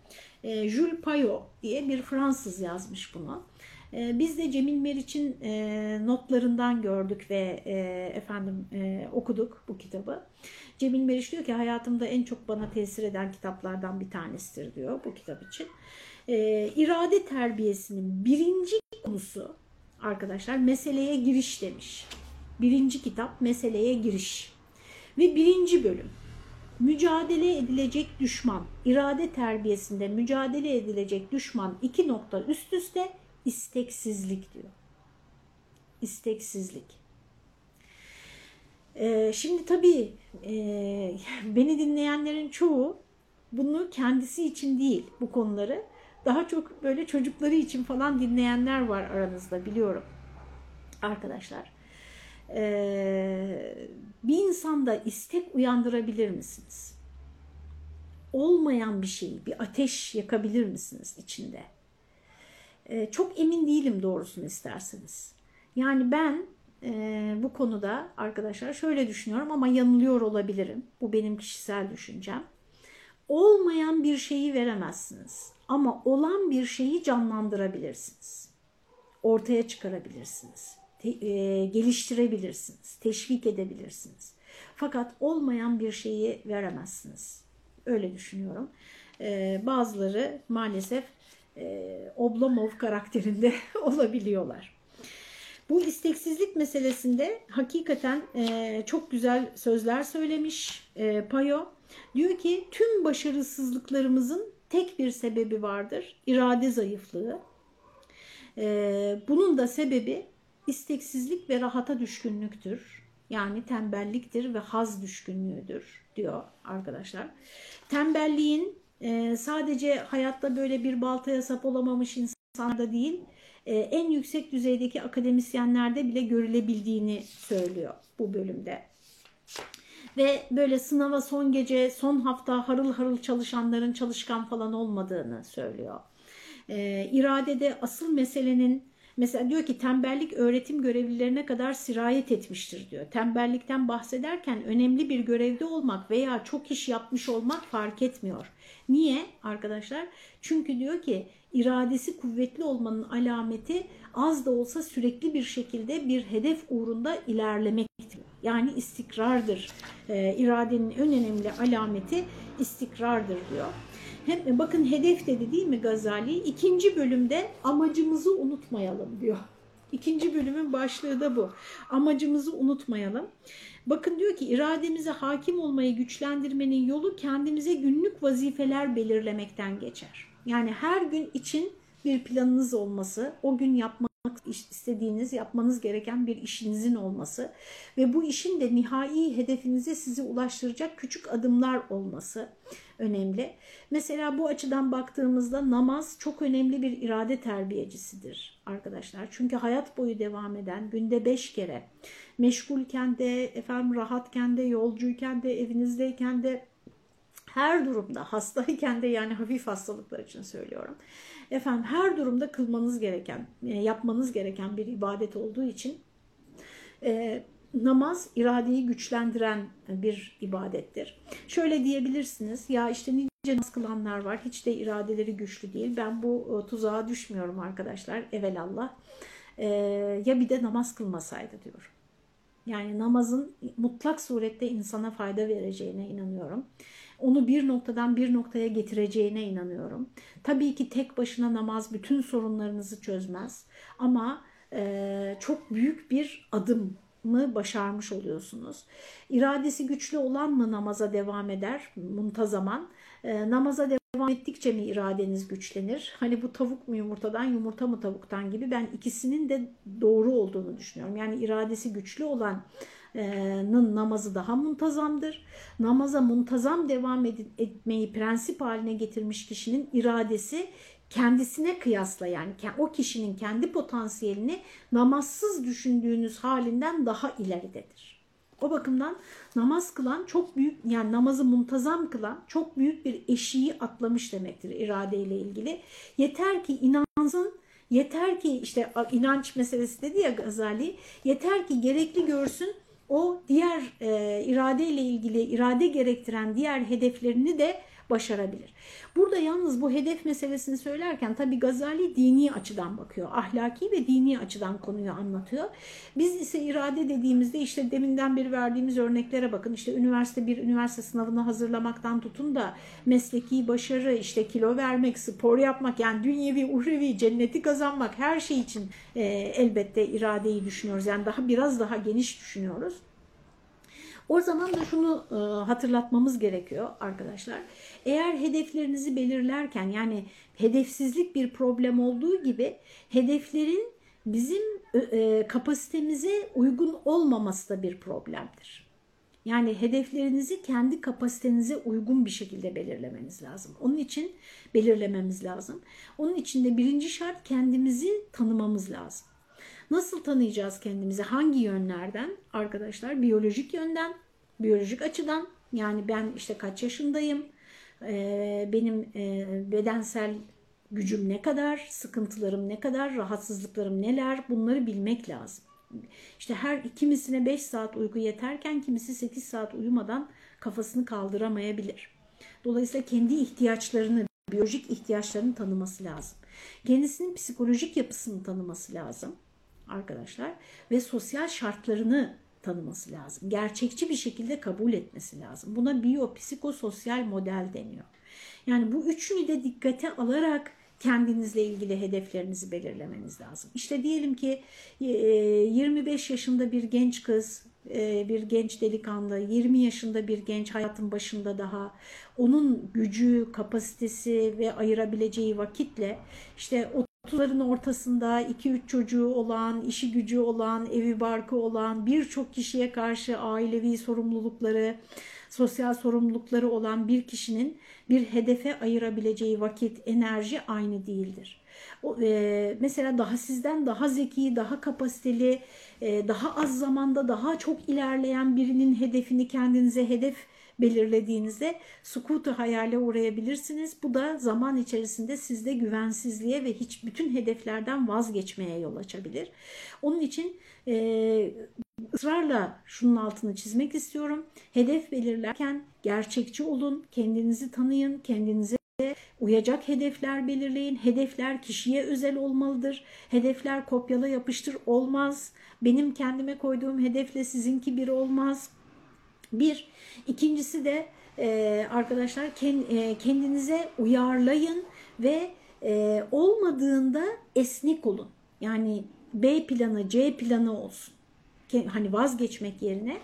e, Jules Payot diye bir Fransız yazmış bunu ee, biz de Cemil Meriç'in e, notlarından gördük ve e, efendim e, okuduk bu kitabı. Cemil Meriç diyor ki hayatımda en çok bana tesir eden kitaplardan bir tanesidir diyor bu kitap için. İrade terbiyesinin birinci konusu arkadaşlar meseleye giriş demiş. Birinci kitap meseleye giriş. Ve birinci bölüm mücadele edilecek düşman, irade terbiyesinde mücadele edilecek düşman iki nokta üst üste isteksizlik diyor. İsteksizlik. Ee, şimdi tabii e, beni dinleyenlerin çoğu bunu kendisi için değil bu konuları daha çok böyle çocukları için falan dinleyenler var aranızda biliyorum arkadaşlar. Ee, bir insanda istek uyandırabilir misiniz? Olmayan bir şey, bir ateş yakabilir misiniz içinde? Ee, çok emin değilim doğrusunu isterseniz. Yani ben e, bu konuda arkadaşlar şöyle düşünüyorum ama yanılıyor olabilirim. Bu benim kişisel düşüncem. Olmayan bir şeyi veremezsiniz ama olan bir şeyi canlandırabilirsiniz. Ortaya çıkarabilirsiniz. Te, e, geliştirebilirsiniz. Teşvik edebilirsiniz. Fakat olmayan bir şeyi veremezsiniz. Öyle düşünüyorum. E, bazıları maalesef e, Oblomov karakterinde olabiliyorlar. Bu isteksizlik meselesinde hakikaten e, çok güzel sözler söylemiş e, Payo. Diyor ki tüm başarısızlıklarımızın tek bir sebebi vardır. irade zayıflığı. E, bunun da sebebi isteksizlik ve rahata düşkünlüktür. Yani tembelliktir ve haz düşkünlüğüdür diyor arkadaşlar. Tembelliğin e, sadece hayatta böyle bir baltaya sap olamamış insanlarda değil, e, en yüksek düzeydeki akademisyenlerde bile görülebildiğini söylüyor bu bölümde. Ve böyle sınava son gece, son hafta harıl harıl çalışanların çalışkan falan olmadığını söylüyor. E, iradede asıl meselenin Mesela diyor ki tembellik öğretim görevlilerine kadar sirayet etmiştir diyor. Tembellikten bahsederken önemli bir görevde olmak veya çok iş yapmış olmak fark etmiyor. Niye arkadaşlar? Çünkü diyor ki iradesi kuvvetli olmanın alameti az da olsa sürekli bir şekilde bir hedef uğrunda ilerlemektir. Yani istikrardır. E, iradenin en önemli alameti istikrardır diyor. Hem, bakın hedef dedi değil mi Gazali? İkinci bölümde amacımızı unutmayalım diyor. İkinci bölümün başlığı da bu. Amacımızı unutmayalım. Bakın diyor ki irademize hakim olmayı güçlendirmenin yolu kendimize günlük vazifeler belirlemekten geçer. Yani her gün için bir planınız olması, o gün yapmak istediğiniz, yapmanız gereken bir işinizin olması ve bu işin de nihai hedefinize sizi ulaştıracak küçük adımlar olması önemli. Mesela bu açıdan baktığımızda namaz çok önemli bir irade terbiyecisidir arkadaşlar. Çünkü hayat boyu devam eden günde beş kere meşgulken de, efendim rahatken de, yolcuyken de, evinizdeyken de her durumda hastayken de yani hafif hastalıklar için söylüyorum. Efendim her durumda kılmanız gereken, e, yapmanız gereken bir ibadet olduğu için e, namaz iradeyi güçlendiren bir ibadettir. Şöyle diyebilirsiniz ya işte nice namaz kılanlar var hiç de iradeleri güçlü değil. Ben bu e, tuzağa düşmüyorum arkadaşlar evelallah. E, ya bir de namaz kılmasaydı diyorum. Yani namazın mutlak surette insana fayda vereceğine inanıyorum onu bir noktadan bir noktaya getireceğine inanıyorum. Tabii ki tek başına namaz bütün sorunlarınızı çözmez ama e, çok büyük bir adım mı başarmış oluyorsunuz. İradesi güçlü olan mı namaza devam eder muntazaman? E, namaza devam ettikçe mi iradeniz güçlenir? Hani bu tavuk mu yumurtadan, yumurta mı tavuktan gibi ben ikisinin de doğru olduğunu düşünüyorum. Yani iradesi güçlü olan namazı daha muntazamdır. Namaza muntazam devam etmeyi prensip haline getirmiş kişinin iradesi kendisine kıyasla yani o kişinin kendi potansiyelini namazsız düşündüğünüz halinden daha ileridedir. O bakımdan namaz kılan çok büyük yani namazı muntazam kılan çok büyük bir eşiği atlamış demektir iradeyle ilgili. Yeter ki inansın yeter ki işte inanç meselesi dedi ya Gazali yeter ki gerekli görsün o diğer e, irade ile ilgili irade gerektiren diğer hedeflerini de başarabilir. Burada yalnız bu hedef meselesini söylerken tabi Gazali dini açıdan bakıyor. Ahlaki ve dini açıdan konuyu anlatıyor. Biz ise irade dediğimizde işte deminden beri verdiğimiz örneklere bakın. İşte üniversite bir üniversite sınavını hazırlamaktan tutun da mesleki başarı, işte kilo vermek, spor yapmak yani dünyevi, uhrevi, cenneti kazanmak her şey için e, elbette iradeyi düşünüyoruz. Yani daha biraz daha geniş düşünüyoruz. O zaman da şunu e, hatırlatmamız gerekiyor arkadaşlar. Eğer hedeflerinizi belirlerken yani hedefsizlik bir problem olduğu gibi hedeflerin bizim e, kapasitemize uygun olmaması da bir problemdir. Yani hedeflerinizi kendi kapasitenize uygun bir şekilde belirlemeniz lazım. Onun için belirlememiz lazım. Onun için de birinci şart kendimizi tanımamız lazım. Nasıl tanıyacağız kendimizi? Hangi yönlerden? Arkadaşlar biyolojik yönden, biyolojik açıdan. Yani ben işte kaç yaşındayım? Ee, benim e, bedensel gücüm ne kadar? Sıkıntılarım ne kadar? Rahatsızlıklarım neler? Bunları bilmek lazım. İşte her kimisine 5 saat uyku yeterken kimisi 8 saat uyumadan kafasını kaldıramayabilir. Dolayısıyla kendi ihtiyaçlarını, biyolojik ihtiyaçlarını tanıması lazım. Kendisinin psikolojik yapısını tanıması lazım arkadaşlar ve sosyal şartlarını tanıması lazım. Gerçekçi bir şekilde kabul etmesi lazım. Buna biyopsikososyal model deniyor. Yani bu üçünü de dikkate alarak kendinizle ilgili hedeflerinizi belirlemeniz lazım. İşte diyelim ki 25 e, yaşında bir genç kız, e, bir genç delikanlı, 20 yaşında bir genç hayatın başında daha onun gücü, kapasitesi ve ayırabileceği vakitle işte 30'ların ortasında 2-3 çocuğu olan, işi gücü olan, evi barkı olan, birçok kişiye karşı ailevi sorumlulukları, sosyal sorumlulukları olan bir kişinin bir hedefe ayırabileceği vakit, enerji aynı değildir. O, e, mesela daha sizden daha zeki, daha kapasiteli, e, daha az zamanda daha çok ilerleyen birinin hedefini kendinize hedef belirlediğinizde sukutu hayale uğrayabilirsiniz. Bu da zaman içerisinde sizde güvensizliğe ve hiç bütün hedeflerden vazgeçmeye yol açabilir. Onun için e, ısrarla şunun altını çizmek istiyorum. Hedef belirlerken gerçekçi olun, kendinizi tanıyın, kendinize uyacak hedefler belirleyin. Hedefler kişiye özel olmalıdır. Hedefler kopyala yapıştır olmaz. Benim kendime koyduğum hedefle sizinki bir olmaz. Bir. İkincisi de e, arkadaşlar e, kendinize uyarlayın ve e, olmadığında esnek olun. Yani B planı, C planı olsun. Hani vazgeçmek yerine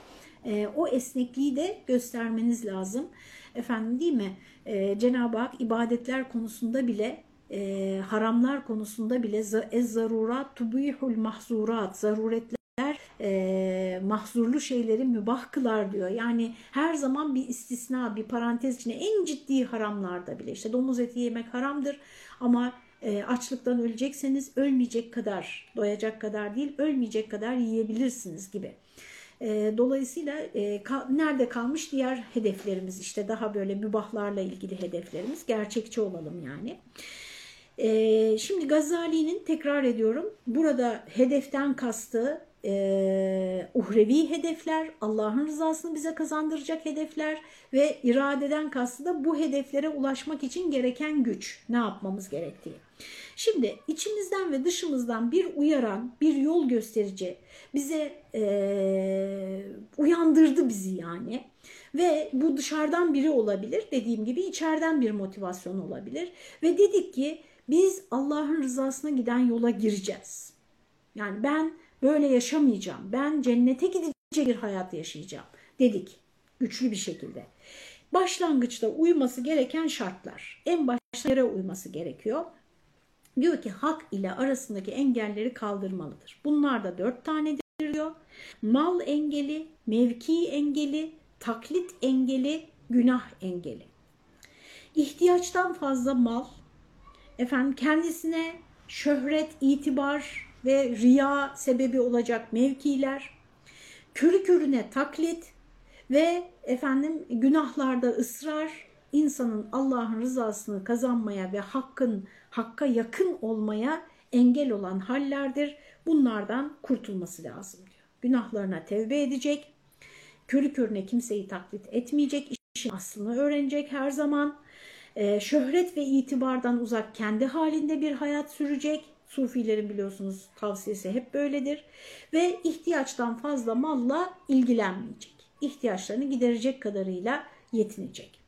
e, o esnekliği de göstermeniz lazım. Efendim değil mi? E, Cenab-ı Hak ibadetler konusunda bile e, haramlar konusunda bile ez-zarurat tubihul mahzurat zaruretler e, mahzurlu şeyleri mübah kılar diyor. Yani her zaman bir istisna, bir parantez içinde en ciddi haramlarda bile işte domuz eti yemek haramdır ama e, açlıktan ölecekseniz ölmeyecek kadar, doyacak kadar değil, ölmeyecek kadar yiyebilirsiniz gibi. E, dolayısıyla e, ka, nerede kalmış diğer hedeflerimiz işte daha böyle mübahlarla ilgili hedeflerimiz gerçekçi olalım yani. E, şimdi Gazali'nin tekrar ediyorum burada hedeften kastı e, uhrevi hedefler, Allah'ın rızasını bize kazandıracak hedefler ve iradeden kastı da bu hedeflere ulaşmak için gereken güç, ne yapmamız gerektiği. Şimdi içimizden ve dışımızdan bir uyaran, bir yol gösterici bize e, uyandırdı bizi yani. Ve bu dışarıdan biri olabilir, dediğim gibi içeriden bir motivasyon olabilir. Ve dedik ki biz Allah'ın rızasına giden yola gireceğiz. Yani ben böyle yaşamayacağım, ben cennete gidecek bir hayat yaşayacağım dedik güçlü bir şekilde. Başlangıçta uyması gereken şartlar. En başta yere uyması gerekiyor. Diyor ki hak ile arasındaki engelleri kaldırmalıdır. Bunlar da dört tanedir diyor. Mal engeli, mevki engeli, taklit engeli, günah engeli. İhtiyaçtan fazla mal, efendim kendisine şöhret, itibar ve riya sebebi olacak mevkiler, körü körüne taklit ve efendim günahlarda ısrar, insanın Allah'ın rızasını kazanmaya ve hakkın hakka yakın olmaya engel olan hallerdir. Bunlardan kurtulması lazım diyor. Günahlarına tevbe edecek, körü körüne kimseyi taklit etmeyecek, işin aslını öğrenecek her zaman. Ee, şöhret ve itibardan uzak kendi halinde bir hayat sürecek. Sufilerin biliyorsunuz tavsiyesi hep böyledir. Ve ihtiyaçtan fazla malla ilgilenmeyecek. İhtiyaçlarını giderecek kadarıyla yetinecek.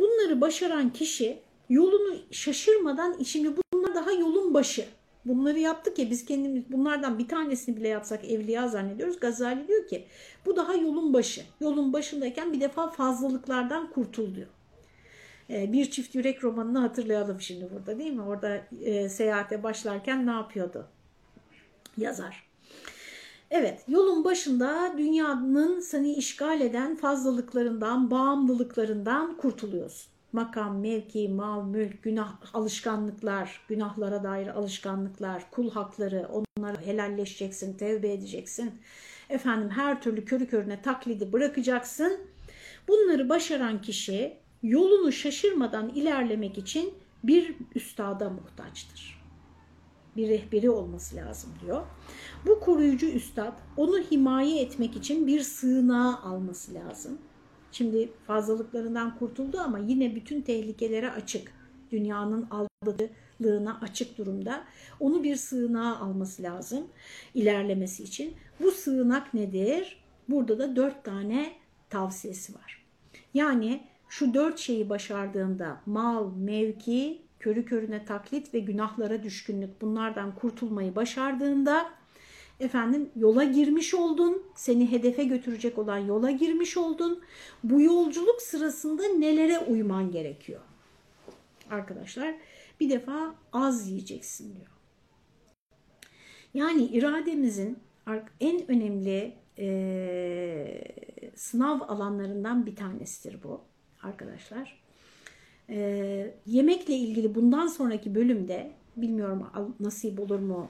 Bunları başaran kişi yolunu şaşırmadan şimdi bunlar daha yolun başı. Bunları yaptık ya biz kendimiz bunlardan bir tanesini bile yapsak evliya zannediyoruz. Gazali diyor ki bu daha yolun başı. Yolun başındayken bir defa fazlalıklardan kurtul diyor. Ee, bir çift yürek romanını hatırlayalım şimdi burada değil mi? Orada e, seyahate başlarken ne yapıyordu? Yazar. Evet, yolun başında dünyanın seni işgal eden fazlalıklarından, bağımlılıklarından kurtuluyorsun makam, mevki, mal, mülk, günah, alışkanlıklar, günahlara dair alışkanlıklar, kul hakları onları helalleşeceksin, tevbe edeceksin. Efendim her türlü körü körüne taklidi bırakacaksın. Bunları başaran kişi yolunu şaşırmadan ilerlemek için bir üstada muhtaçtır. Bir rehberi olması lazım diyor. Bu koruyucu üstad onu himaye etmek için bir sığınağı alması lazım. Şimdi fazlalıklarından kurtuldu ama yine bütün tehlikelere açık. Dünyanın aldatılığına açık durumda. Onu bir sığınağa alması lazım ilerlemesi için. Bu sığınak nedir? Burada da dört tane tavsiyesi var. Yani şu dört şeyi başardığında mal, mevki, körü körüne taklit ve günahlara düşkünlük bunlardan kurtulmayı başardığında efendim yola girmiş oldun, seni hedefe götürecek olan yola girmiş oldun. Bu yolculuk sırasında nelere uyman gerekiyor? Arkadaşlar bir defa az yiyeceksin diyor. Yani irademizin en önemli e, sınav alanlarından bir tanesidir bu arkadaşlar. E, yemekle ilgili bundan sonraki bölümde bilmiyorum nasip olur mu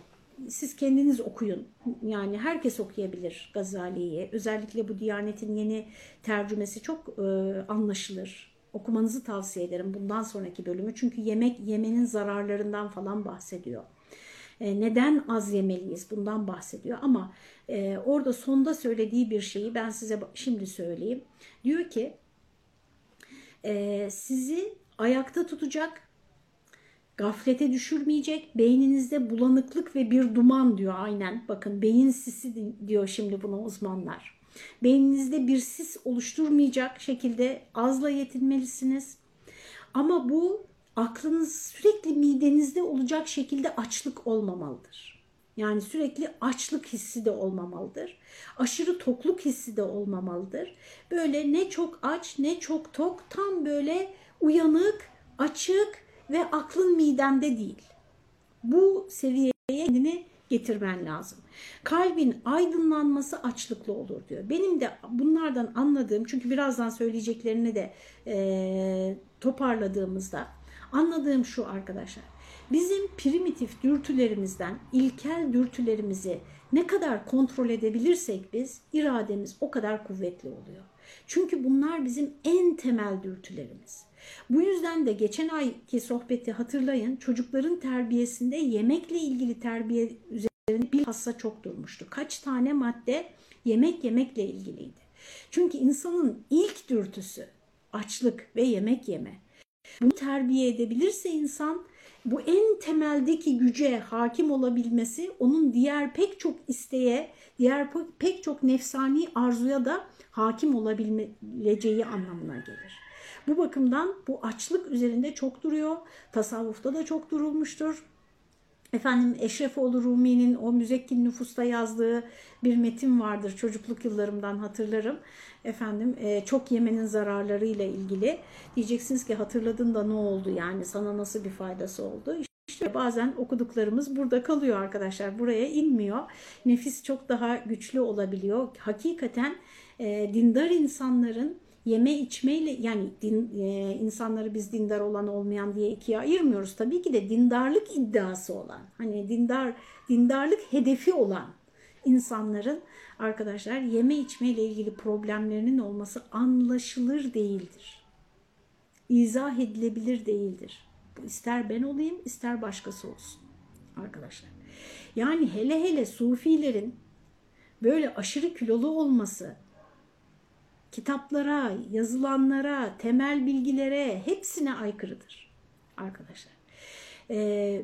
siz kendiniz okuyun. Yani herkes okuyabilir Gazali'yi. Özellikle bu Diyanet'in yeni tercümesi çok e, anlaşılır. Okumanızı tavsiye ederim bundan sonraki bölümü. Çünkü yemek yemenin zararlarından falan bahsediyor. E, neden az yemeliyiz bundan bahsediyor. Ama e, orada sonda söylediği bir şeyi ben size şimdi söyleyeyim. Diyor ki e, sizi ayakta tutacak gaflete düşürmeyecek, beyninizde bulanıklık ve bir duman diyor aynen. Bakın beyin sisi diyor şimdi buna uzmanlar. Beyninizde bir sis oluşturmayacak şekilde azla yetinmelisiniz. Ama bu aklınız sürekli midenizde olacak şekilde açlık olmamalıdır. Yani sürekli açlık hissi de olmamalıdır. Aşırı tokluk hissi de olmamalıdır. Böyle ne çok aç ne çok tok tam böyle uyanık, açık, ve aklın midende değil. Bu seviyeye kendini getirmen lazım. Kalbin aydınlanması açlıklı olur diyor. Benim de bunlardan anladığım çünkü birazdan söyleyeceklerini de e, toparladığımızda anladığım şu arkadaşlar. Bizim primitif dürtülerimizden ilkel dürtülerimizi ne kadar kontrol edebilirsek biz irademiz o kadar kuvvetli oluyor. Çünkü bunlar bizim en temel dürtülerimiz. Bu yüzden de geçen ayki sohbeti hatırlayın çocukların terbiyesinde yemekle ilgili terbiye üzerine bilhassa çok durmuştu. Kaç tane madde yemek yemekle ilgiliydi. Çünkü insanın ilk dürtüsü açlık ve yemek yeme. Bunu terbiye edebilirse insan bu en temeldeki güce hakim olabilmesi onun diğer pek çok isteğe, diğer pek çok nefsani arzuya da hakim olabileceği anlamına gelir. Bu bakımdan bu açlık üzerinde çok duruyor. Tasavvufta da çok durulmuştur. Efendim Eşrefoğlu Rumi'nin o müzekkin nüfusta yazdığı bir metin vardır. Çocukluk yıllarımdan hatırlarım. Efendim e, çok yemenin zararlarıyla ilgili. Diyeceksiniz ki hatırladın da ne oldu yani sana nasıl bir faydası oldu? İşte bazen okuduklarımız burada kalıyor arkadaşlar. Buraya inmiyor. Nefis çok daha güçlü olabiliyor. Hakikaten e, dindar insanların yeme içmeyle yani din, e, insanları biz dindar olan olmayan diye ikiye ayırmıyoruz. Tabii ki de dindarlık iddiası olan hani dindar dindarlık hedefi olan insanların arkadaşlar yeme içmeyle ilgili problemlerinin olması anlaşılır değildir. İzah edilebilir değildir. Bu ister ben olayım ister başkası olsun arkadaşlar. Yani hele hele sufilerin böyle aşırı kilolu olması kitaplara, yazılanlara, temel bilgilere hepsine aykırıdır arkadaşlar. Ee,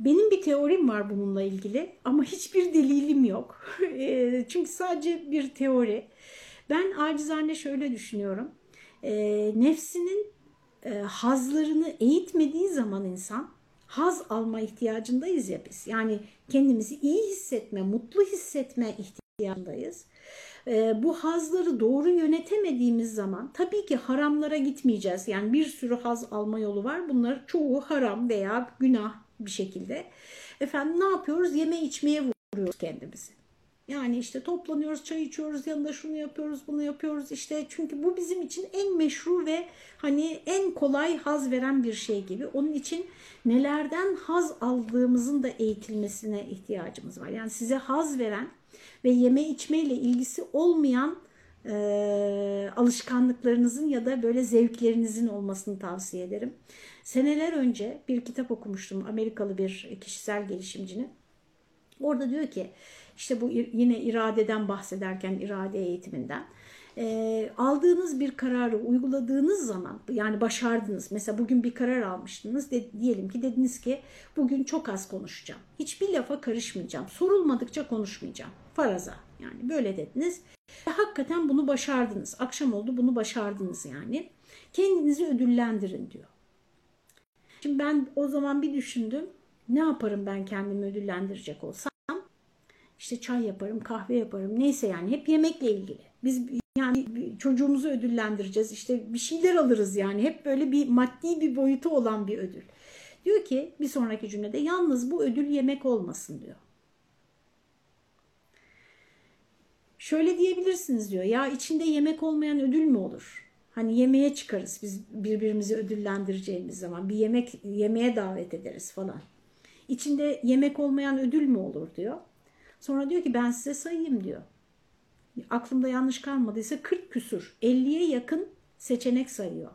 benim bir teorim var bununla ilgili ama hiçbir delilim yok. Ee, çünkü sadece bir teori. Ben acizane şöyle düşünüyorum. Ee, nefsinin e, hazlarını eğitmediği zaman insan haz alma ihtiyacındayız ya biz. Yani kendimizi iyi hissetme, mutlu hissetme ihtiyacındayız. Ee, bu hazları doğru yönetemediğimiz zaman tabii ki haramlara gitmeyeceğiz. Yani bir sürü haz alma yolu var. Bunlar çoğu haram veya günah bir şekilde. Efendim ne yapıyoruz? Yeme içmeye vuruyoruz kendimizi. Yani işte toplanıyoruz, çay içiyoruz, yanında şunu yapıyoruz, bunu yapıyoruz işte. Çünkü bu bizim için en meşru ve hani en kolay haz veren bir şey gibi. Onun için nelerden haz aldığımızın da eğitilmesine ihtiyacımız var. Yani size haz veren ve yeme içmeyle ilgisi olmayan e, alışkanlıklarınızın ya da böyle zevklerinizin olmasını tavsiye ederim. Seneler önce bir kitap okumuştum Amerikalı bir kişisel gelişimcinin. Orada diyor ki işte bu yine iradeden bahsederken irade eğitiminden e, aldığınız bir kararı uyguladığınız zaman yani başardınız mesela bugün bir karar almıştınız de, diyelim ki dediniz ki bugün çok az konuşacağım hiçbir lafa karışmayacağım sorulmadıkça konuşmayacağım faraza yani böyle dediniz ve hakikaten bunu başardınız akşam oldu bunu başardınız yani kendinizi ödüllendirin diyor. Şimdi ben o zaman bir düşündüm ne yaparım ben kendimi ödüllendirecek olsam işte çay yaparım, kahve yaparım. Neyse yani hep yemekle ilgili. Biz yani çocuğumuzu ödüllendireceğiz. İşte bir şeyler alırız yani. Hep böyle bir maddi bir boyutu olan bir ödül. Diyor ki bir sonraki cümlede yalnız bu ödül yemek olmasın diyor. Şöyle diyebilirsiniz diyor. Ya içinde yemek olmayan ödül mü olur? Hani yemeğe çıkarız biz birbirimizi ödüllendireceğimiz zaman. Bir yemek yemeğe davet ederiz falan. İçinde yemek olmayan ödül mü olur diyor. Sonra diyor ki ben size sayayım diyor. Aklımda yanlış kalmadıysa 40 küsur 50'ye yakın seçenek sayıyor.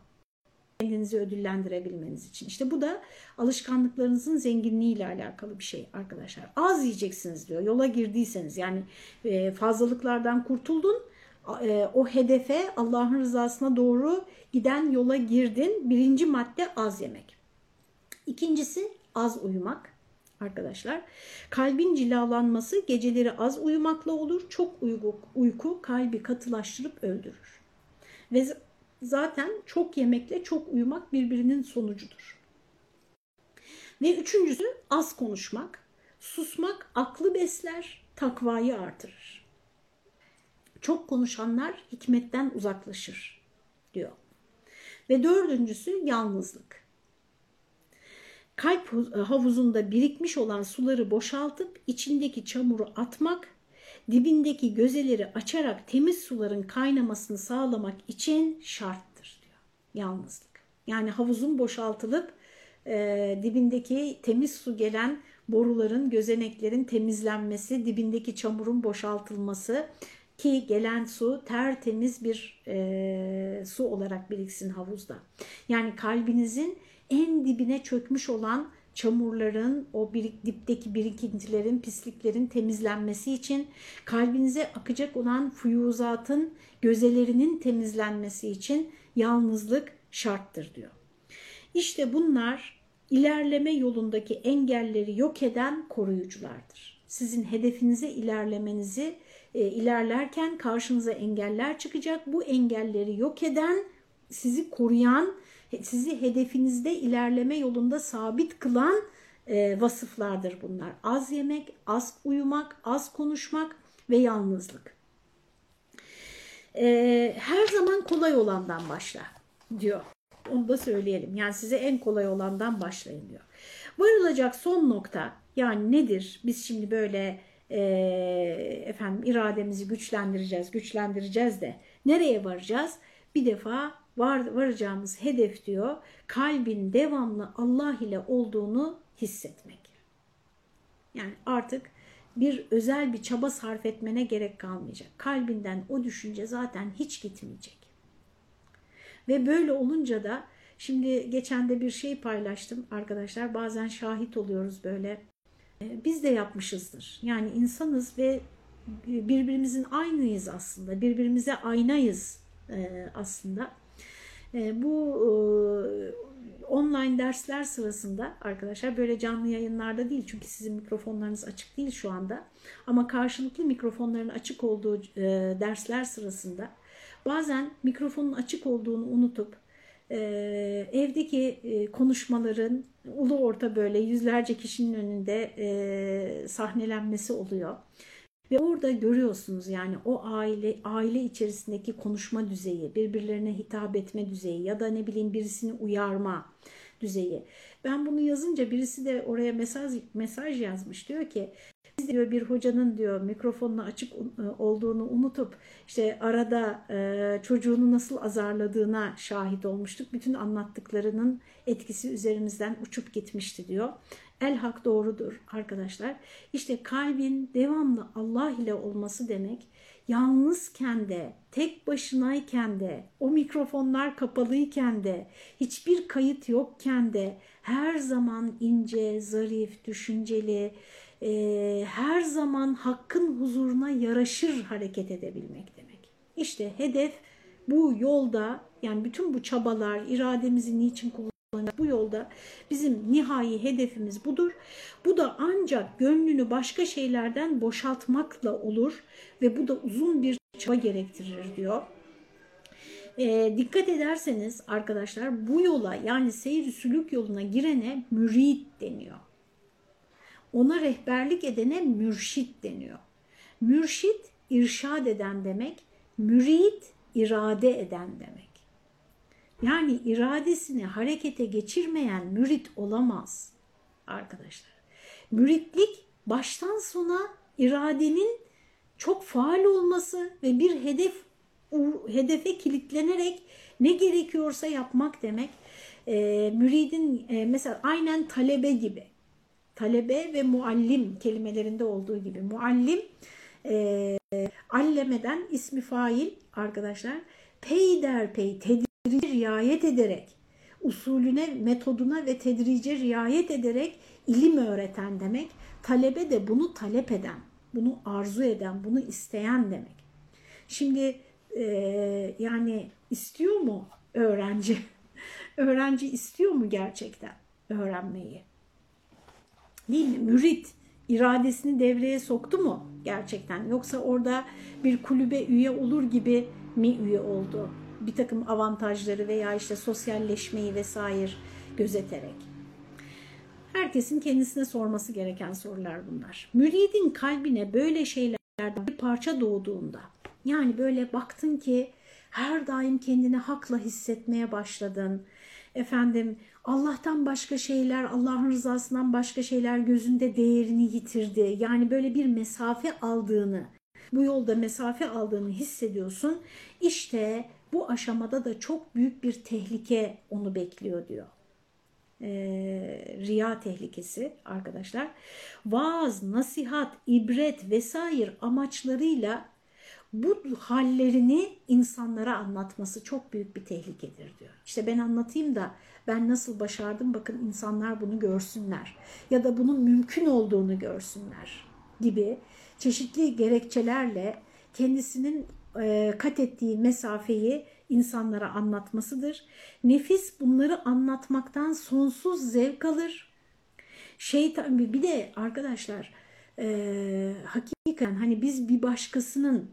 Kendinizi ödüllendirebilmeniz için. İşte bu da alışkanlıklarınızın zenginliği ile alakalı bir şey arkadaşlar. Az yiyeceksiniz diyor. Yola girdiyseniz yani e, fazlalıklardan kurtuldun. E, o hedefe Allah'ın rızasına doğru giden yola girdin. Birinci madde az yemek. İkincisi az uyumak arkadaşlar. Kalbin cilalanması geceleri az uyumakla olur. Çok uyku, uyku kalbi katılaştırıp öldürür. Ve zaten çok yemekle çok uyumak birbirinin sonucudur. Ve üçüncüsü az konuşmak. Susmak aklı besler, takvayı artırır. Çok konuşanlar hikmetten uzaklaşır diyor. Ve dördüncüsü yalnızlık. Kalp havuzunda birikmiş olan suları boşaltıp içindeki çamuru atmak, dibindeki gözeleri açarak temiz suların kaynamasını sağlamak için şarttır diyor. Yalnızlık. Yani havuzun boşaltılıp e, dibindeki temiz su gelen boruların, gözeneklerin temizlenmesi, dibindeki çamurun boşaltılması ki gelen su tertemiz bir e, su olarak biriksin havuzda. Yani kalbinizin en dibine çökmüş olan çamurların, o birik, dipteki birikintilerin, pisliklerin temizlenmesi için, kalbinize akacak olan fuyuzatın gözelerinin temizlenmesi için yalnızlık şarttır diyor. İşte bunlar ilerleme yolundaki engelleri yok eden koruyuculardır. Sizin hedefinize ilerlemenizi e, ilerlerken karşınıza engeller çıkacak. Bu engelleri yok eden, sizi koruyan, sizi hedefinizde ilerleme yolunda sabit kılan e, vasıflardır bunlar. Az yemek, az uyumak, az konuşmak ve yalnızlık. E, her zaman kolay olandan başla diyor. Onu da söyleyelim. Yani size en kolay olandan başlayın diyor. Varılacak son nokta yani nedir? Biz şimdi böyle e, efendim irademizi güçlendireceğiz, güçlendireceğiz de nereye varacağız? Bir defa var, varacağımız hedef diyor kalbin devamlı Allah ile olduğunu hissetmek. Yani artık bir özel bir çaba sarf etmene gerek kalmayacak. Kalbinden o düşünce zaten hiç gitmeyecek. Ve böyle olunca da şimdi geçen de bir şey paylaştım arkadaşlar. Bazen şahit oluyoruz böyle. E, biz de yapmışızdır. Yani insanız ve birbirimizin aynıyız aslında. Birbirimize aynayız e, aslında. E, bu online dersler sırasında arkadaşlar böyle canlı yayınlarda değil çünkü sizin mikrofonlarınız açık değil şu anda ama karşılıklı mikrofonların açık olduğu dersler sırasında Bazen mikrofonun açık olduğunu unutup e, evdeki e, konuşmaların ulu orta böyle yüzlerce kişinin önünde e, sahnelenmesi oluyor. Ve orada görüyorsunuz yani o aile aile içerisindeki konuşma düzeyi, birbirlerine hitap etme düzeyi ya da ne bileyim birisini uyarma düzeyi. Ben bunu yazınca birisi de oraya mesaj mesaj yazmış diyor ki biz diyor bir hocanın diyor mikrofonunu açık e, olduğunu unutup işte arada e, çocuğunu nasıl azarladığına şahit olmuştuk. Bütün anlattıklarının etkisi üzerimizden uçup gitmişti diyor. El hak doğrudur arkadaşlar. İşte kalbin devamlı Allah ile olması demek yalnızken de, tek başınayken de, o mikrofonlar kapalıyken de, hiçbir kayıt yokken de her zaman ince, zarif, düşünceli, e, her zaman hakkın huzuruna yaraşır hareket edebilmek demek. İşte hedef bu yolda yani bütün bu çabalar, irademizi niçin kullanıyoruz bu yolda bizim nihai hedefimiz budur. Bu da ancak gönlünü başka şeylerden boşaltmakla olur ve bu da uzun bir çaba gerektirir diyor. E, dikkat ederseniz arkadaşlar bu yola yani seyir sülük yoluna girene mürit deniyor. Ona rehberlik edene mürşit deniyor. Mürşit irşad eden demek, mürit irade eden demek. Yani iradesini harekete geçirmeyen mürit olamaz arkadaşlar. Müritlik baştan sona iradenin çok faal olması ve bir hedef hedefe kilitlenerek ne gerekiyorsa yapmak demek. E, müridin e, mesela aynen talebe gibi talebe ve muallim kelimelerinde olduğu gibi muallim e, allemeden ismi fail arkadaşlar peyderpey tedrici riayet ederek usulüne, metoduna ve tedrice riayet ederek ilim öğreten demek. Talebe de bunu talep eden, bunu arzu eden, bunu isteyen demek. Şimdi e, yani istiyor mu öğrenci? öğrenci istiyor mu gerçekten öğrenmeyi? değil mi? Mürit iradesini devreye soktu mu gerçekten? Yoksa orada bir kulübe üye olur gibi mi üye oldu? Bir takım avantajları veya işte sosyalleşmeyi vesaire gözeterek. Herkesin kendisine sorması gereken sorular bunlar. Müridin kalbine böyle şeylerden bir parça doğduğunda yani böyle baktın ki her daim kendini hakla hissetmeye başladın efendim Allah'tan başka şeyler, Allah'ın rızasından başka şeyler gözünde değerini yitirdi. Yani böyle bir mesafe aldığını, bu yolda mesafe aldığını hissediyorsun. İşte bu aşamada da çok büyük bir tehlike onu bekliyor diyor. Ee, riya tehlikesi arkadaşlar. Vaaz, nasihat, ibret vesaire amaçlarıyla bu hallerini insanlara anlatması çok büyük bir tehlikedir diyor. İşte ben anlatayım da ben nasıl başardım bakın insanlar bunu görsünler ya da bunun mümkün olduğunu görsünler gibi çeşitli gerekçelerle kendisinin e, kat ettiği mesafeyi insanlara anlatmasıdır. Nefis bunları anlatmaktan sonsuz zevk alır. Şeytan bir de arkadaşlar e, hakikaten hani biz bir başkasının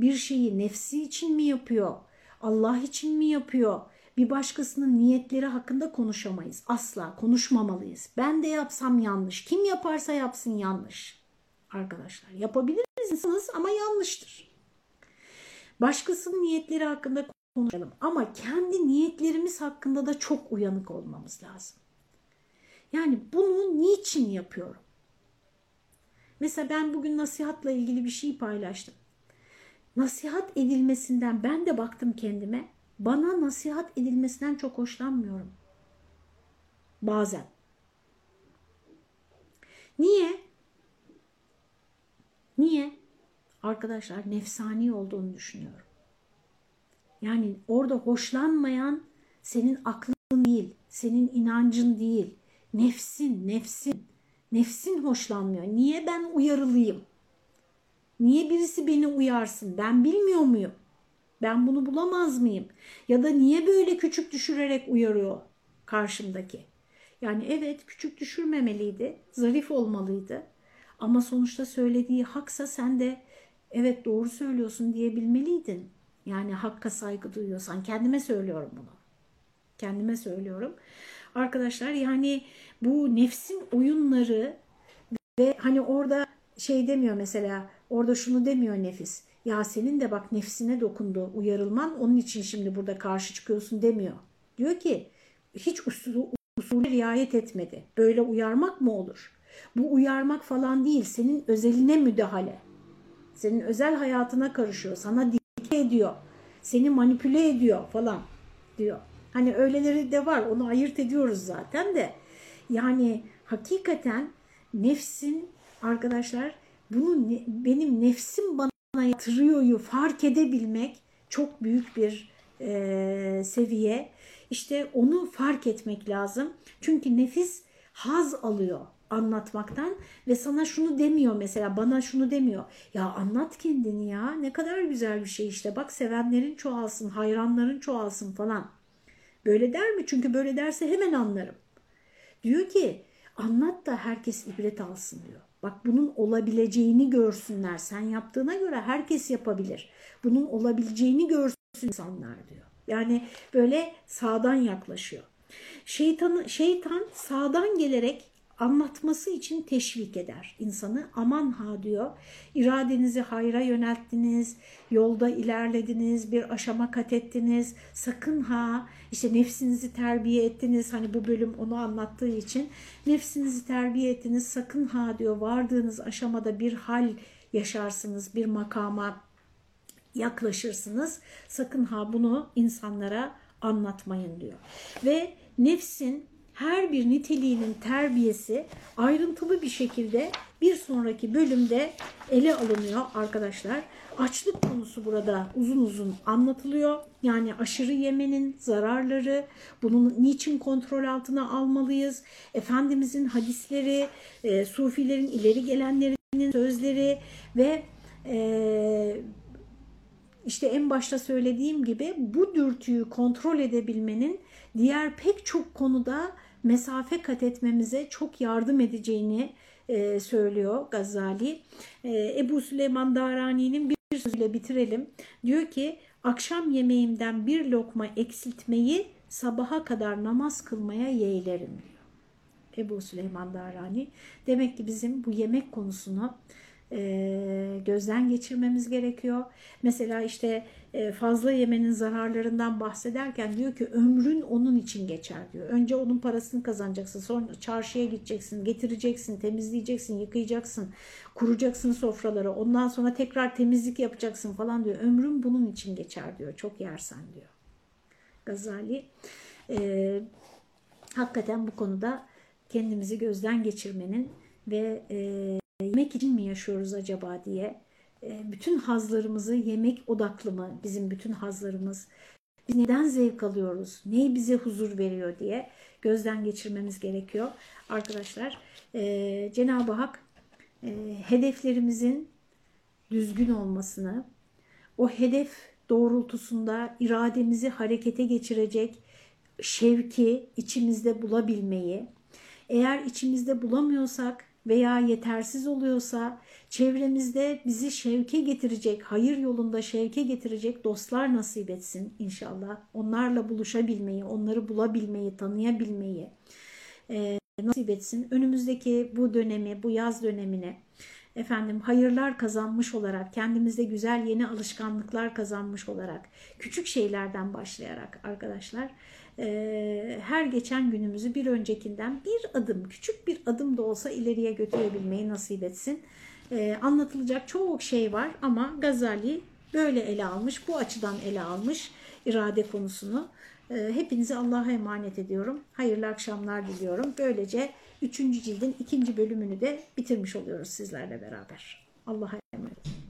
bir şeyi nefsi için mi yapıyor? Allah için mi yapıyor? Bir başkasının niyetleri hakkında konuşamayız. Asla konuşmamalıyız. Ben de yapsam yanlış. Kim yaparsa yapsın yanlış. Arkadaşlar yapabilirsiniz ama yanlıştır. Başkasının niyetleri hakkında konuşalım. Ama kendi niyetlerimiz hakkında da çok uyanık olmamız lazım. Yani bunu niçin yapıyorum? Mesela ben bugün nasihatla ilgili bir şey paylaştım nasihat edilmesinden ben de baktım kendime. Bana nasihat edilmesinden çok hoşlanmıyorum. Bazen. Niye? Niye? Arkadaşlar nefsani olduğunu düşünüyorum. Yani orada hoşlanmayan senin aklın değil, senin inancın değil. Nefsin, nefsin. Nefsin hoşlanmıyor. Niye ben uyarılıyım? Niye birisi beni uyarsın? Ben bilmiyor muyum? Ben bunu bulamaz mıyım? Ya da niye böyle küçük düşürerek uyarıyor karşımdaki? Yani evet küçük düşürmemeliydi, zarif olmalıydı. Ama sonuçta söylediği haksa sen de evet doğru söylüyorsun diyebilmeliydin. Yani hakka saygı duyuyorsan kendime söylüyorum bunu. Kendime söylüyorum. Arkadaşlar yani bu nefsin oyunları ve hani orada şey demiyor mesela Orada şunu demiyor nefis. Ya senin de bak nefsine dokundu uyarılman onun için şimdi burada karşı çıkıyorsun demiyor. Diyor ki hiç usulü, usulü riayet etmedi. Böyle uyarmak mı olur? Bu uyarmak falan değil senin özeline müdahale. Senin özel hayatına karışıyor. Sana dikte ediyor. Seni manipüle ediyor falan diyor. Hani öyleleri de var onu ayırt ediyoruz zaten de. Yani hakikaten nefsin arkadaşlar bunu ne, benim nefsim bana yatırıyoryu fark edebilmek çok büyük bir e, seviye. İşte onu fark etmek lazım. Çünkü nefis haz alıyor anlatmaktan ve sana şunu demiyor mesela bana şunu demiyor. Ya anlat kendini ya ne kadar güzel bir şey işte bak sevenlerin çoğalsın hayranların çoğalsın falan. Böyle der mi? Çünkü böyle derse hemen anlarım. Diyor ki anlat da herkes ibret alsın diyor. Bak bunun olabileceğini görsünler. Sen yaptığına göre herkes yapabilir. Bunun olabileceğini görsün insanlar diyor. Yani böyle sağdan yaklaşıyor. Şeytan, şeytan sağdan gelerek anlatması için teşvik eder insanı. Aman ha diyor, iradenizi hayra yönelttiniz, yolda ilerlediniz, bir aşama kat ettiniz. Sakın ha, işte nefsinizi terbiye ettiniz. Hani bu bölüm onu anlattığı için nefsinizi terbiye ettiniz. Sakın ha diyor, vardığınız aşamada bir hal yaşarsınız, bir makama yaklaşırsınız. Sakın ha bunu insanlara anlatmayın diyor. Ve nefsin her bir niteliğinin terbiyesi ayrıntılı bir şekilde bir sonraki bölümde ele alınıyor arkadaşlar. Açlık konusu burada uzun uzun anlatılıyor. Yani aşırı yemenin zararları, bunun niçin kontrol altına almalıyız? Efendimizin hadisleri, e, sufilerin ileri gelenlerinin sözleri ve e, işte en başta söylediğim gibi bu dürtüyü kontrol edebilmenin diğer pek çok konuda mesafe kat etmemize çok yardım edeceğini e, söylüyor Gazali. E, Ebu Süleyman Darani'nin bir sözüyle bitirelim. Diyor ki akşam yemeğimden bir lokma eksiltmeyi sabaha kadar namaz kılmaya yeğlerim diyor. Ebu Süleyman Darani. Demek ki bizim bu yemek konusunu e, gözden geçirmemiz gerekiyor. Mesela işte e, fazla yemenin zararlarından bahsederken diyor ki ömrün onun için geçer diyor. Önce onun parasını kazanacaksın, sonra çarşıya gideceksin, getireceksin, temizleyeceksin, yıkayacaksın, kuracaksın sofraları, ondan sonra tekrar temizlik yapacaksın falan diyor. Ömrün bunun için geçer diyor, çok yersen diyor. Gazali e, hakikaten bu konuda kendimizi gözden geçirmenin ve e, yemek için mi yaşıyoruz acaba diye e, bütün hazlarımızı yemek odaklı mı bizim bütün hazlarımız? Biz neden zevk alıyoruz? Ne bize huzur veriyor diye gözden geçirmemiz gerekiyor. Arkadaşlar e, Cenab-ı Hak e, hedeflerimizin düzgün olmasını o hedef doğrultusunda irademizi harekete geçirecek şevki içimizde bulabilmeyi eğer içimizde bulamıyorsak veya yetersiz oluyorsa çevremizde bizi şevke getirecek, hayır yolunda şevke getirecek dostlar nasip etsin inşallah. Onlarla buluşabilmeyi, onları bulabilmeyi, tanıyabilmeyi e, nasip etsin. Önümüzdeki bu dönemi, bu yaz dönemine efendim hayırlar kazanmış olarak, kendimizde güzel yeni alışkanlıklar kazanmış olarak, küçük şeylerden başlayarak arkadaşlar her geçen günümüzü bir öncekinden bir adım, küçük bir adım da olsa ileriye götürebilmeyi nasip etsin. Anlatılacak çok şey var ama Gazali böyle ele almış, bu açıdan ele almış irade konusunu. Hepinizi Allah'a emanet ediyorum. Hayırlı akşamlar diliyorum. Böylece 3. cildin 2. bölümünü de bitirmiş oluyoruz sizlerle beraber. Allah'a emanet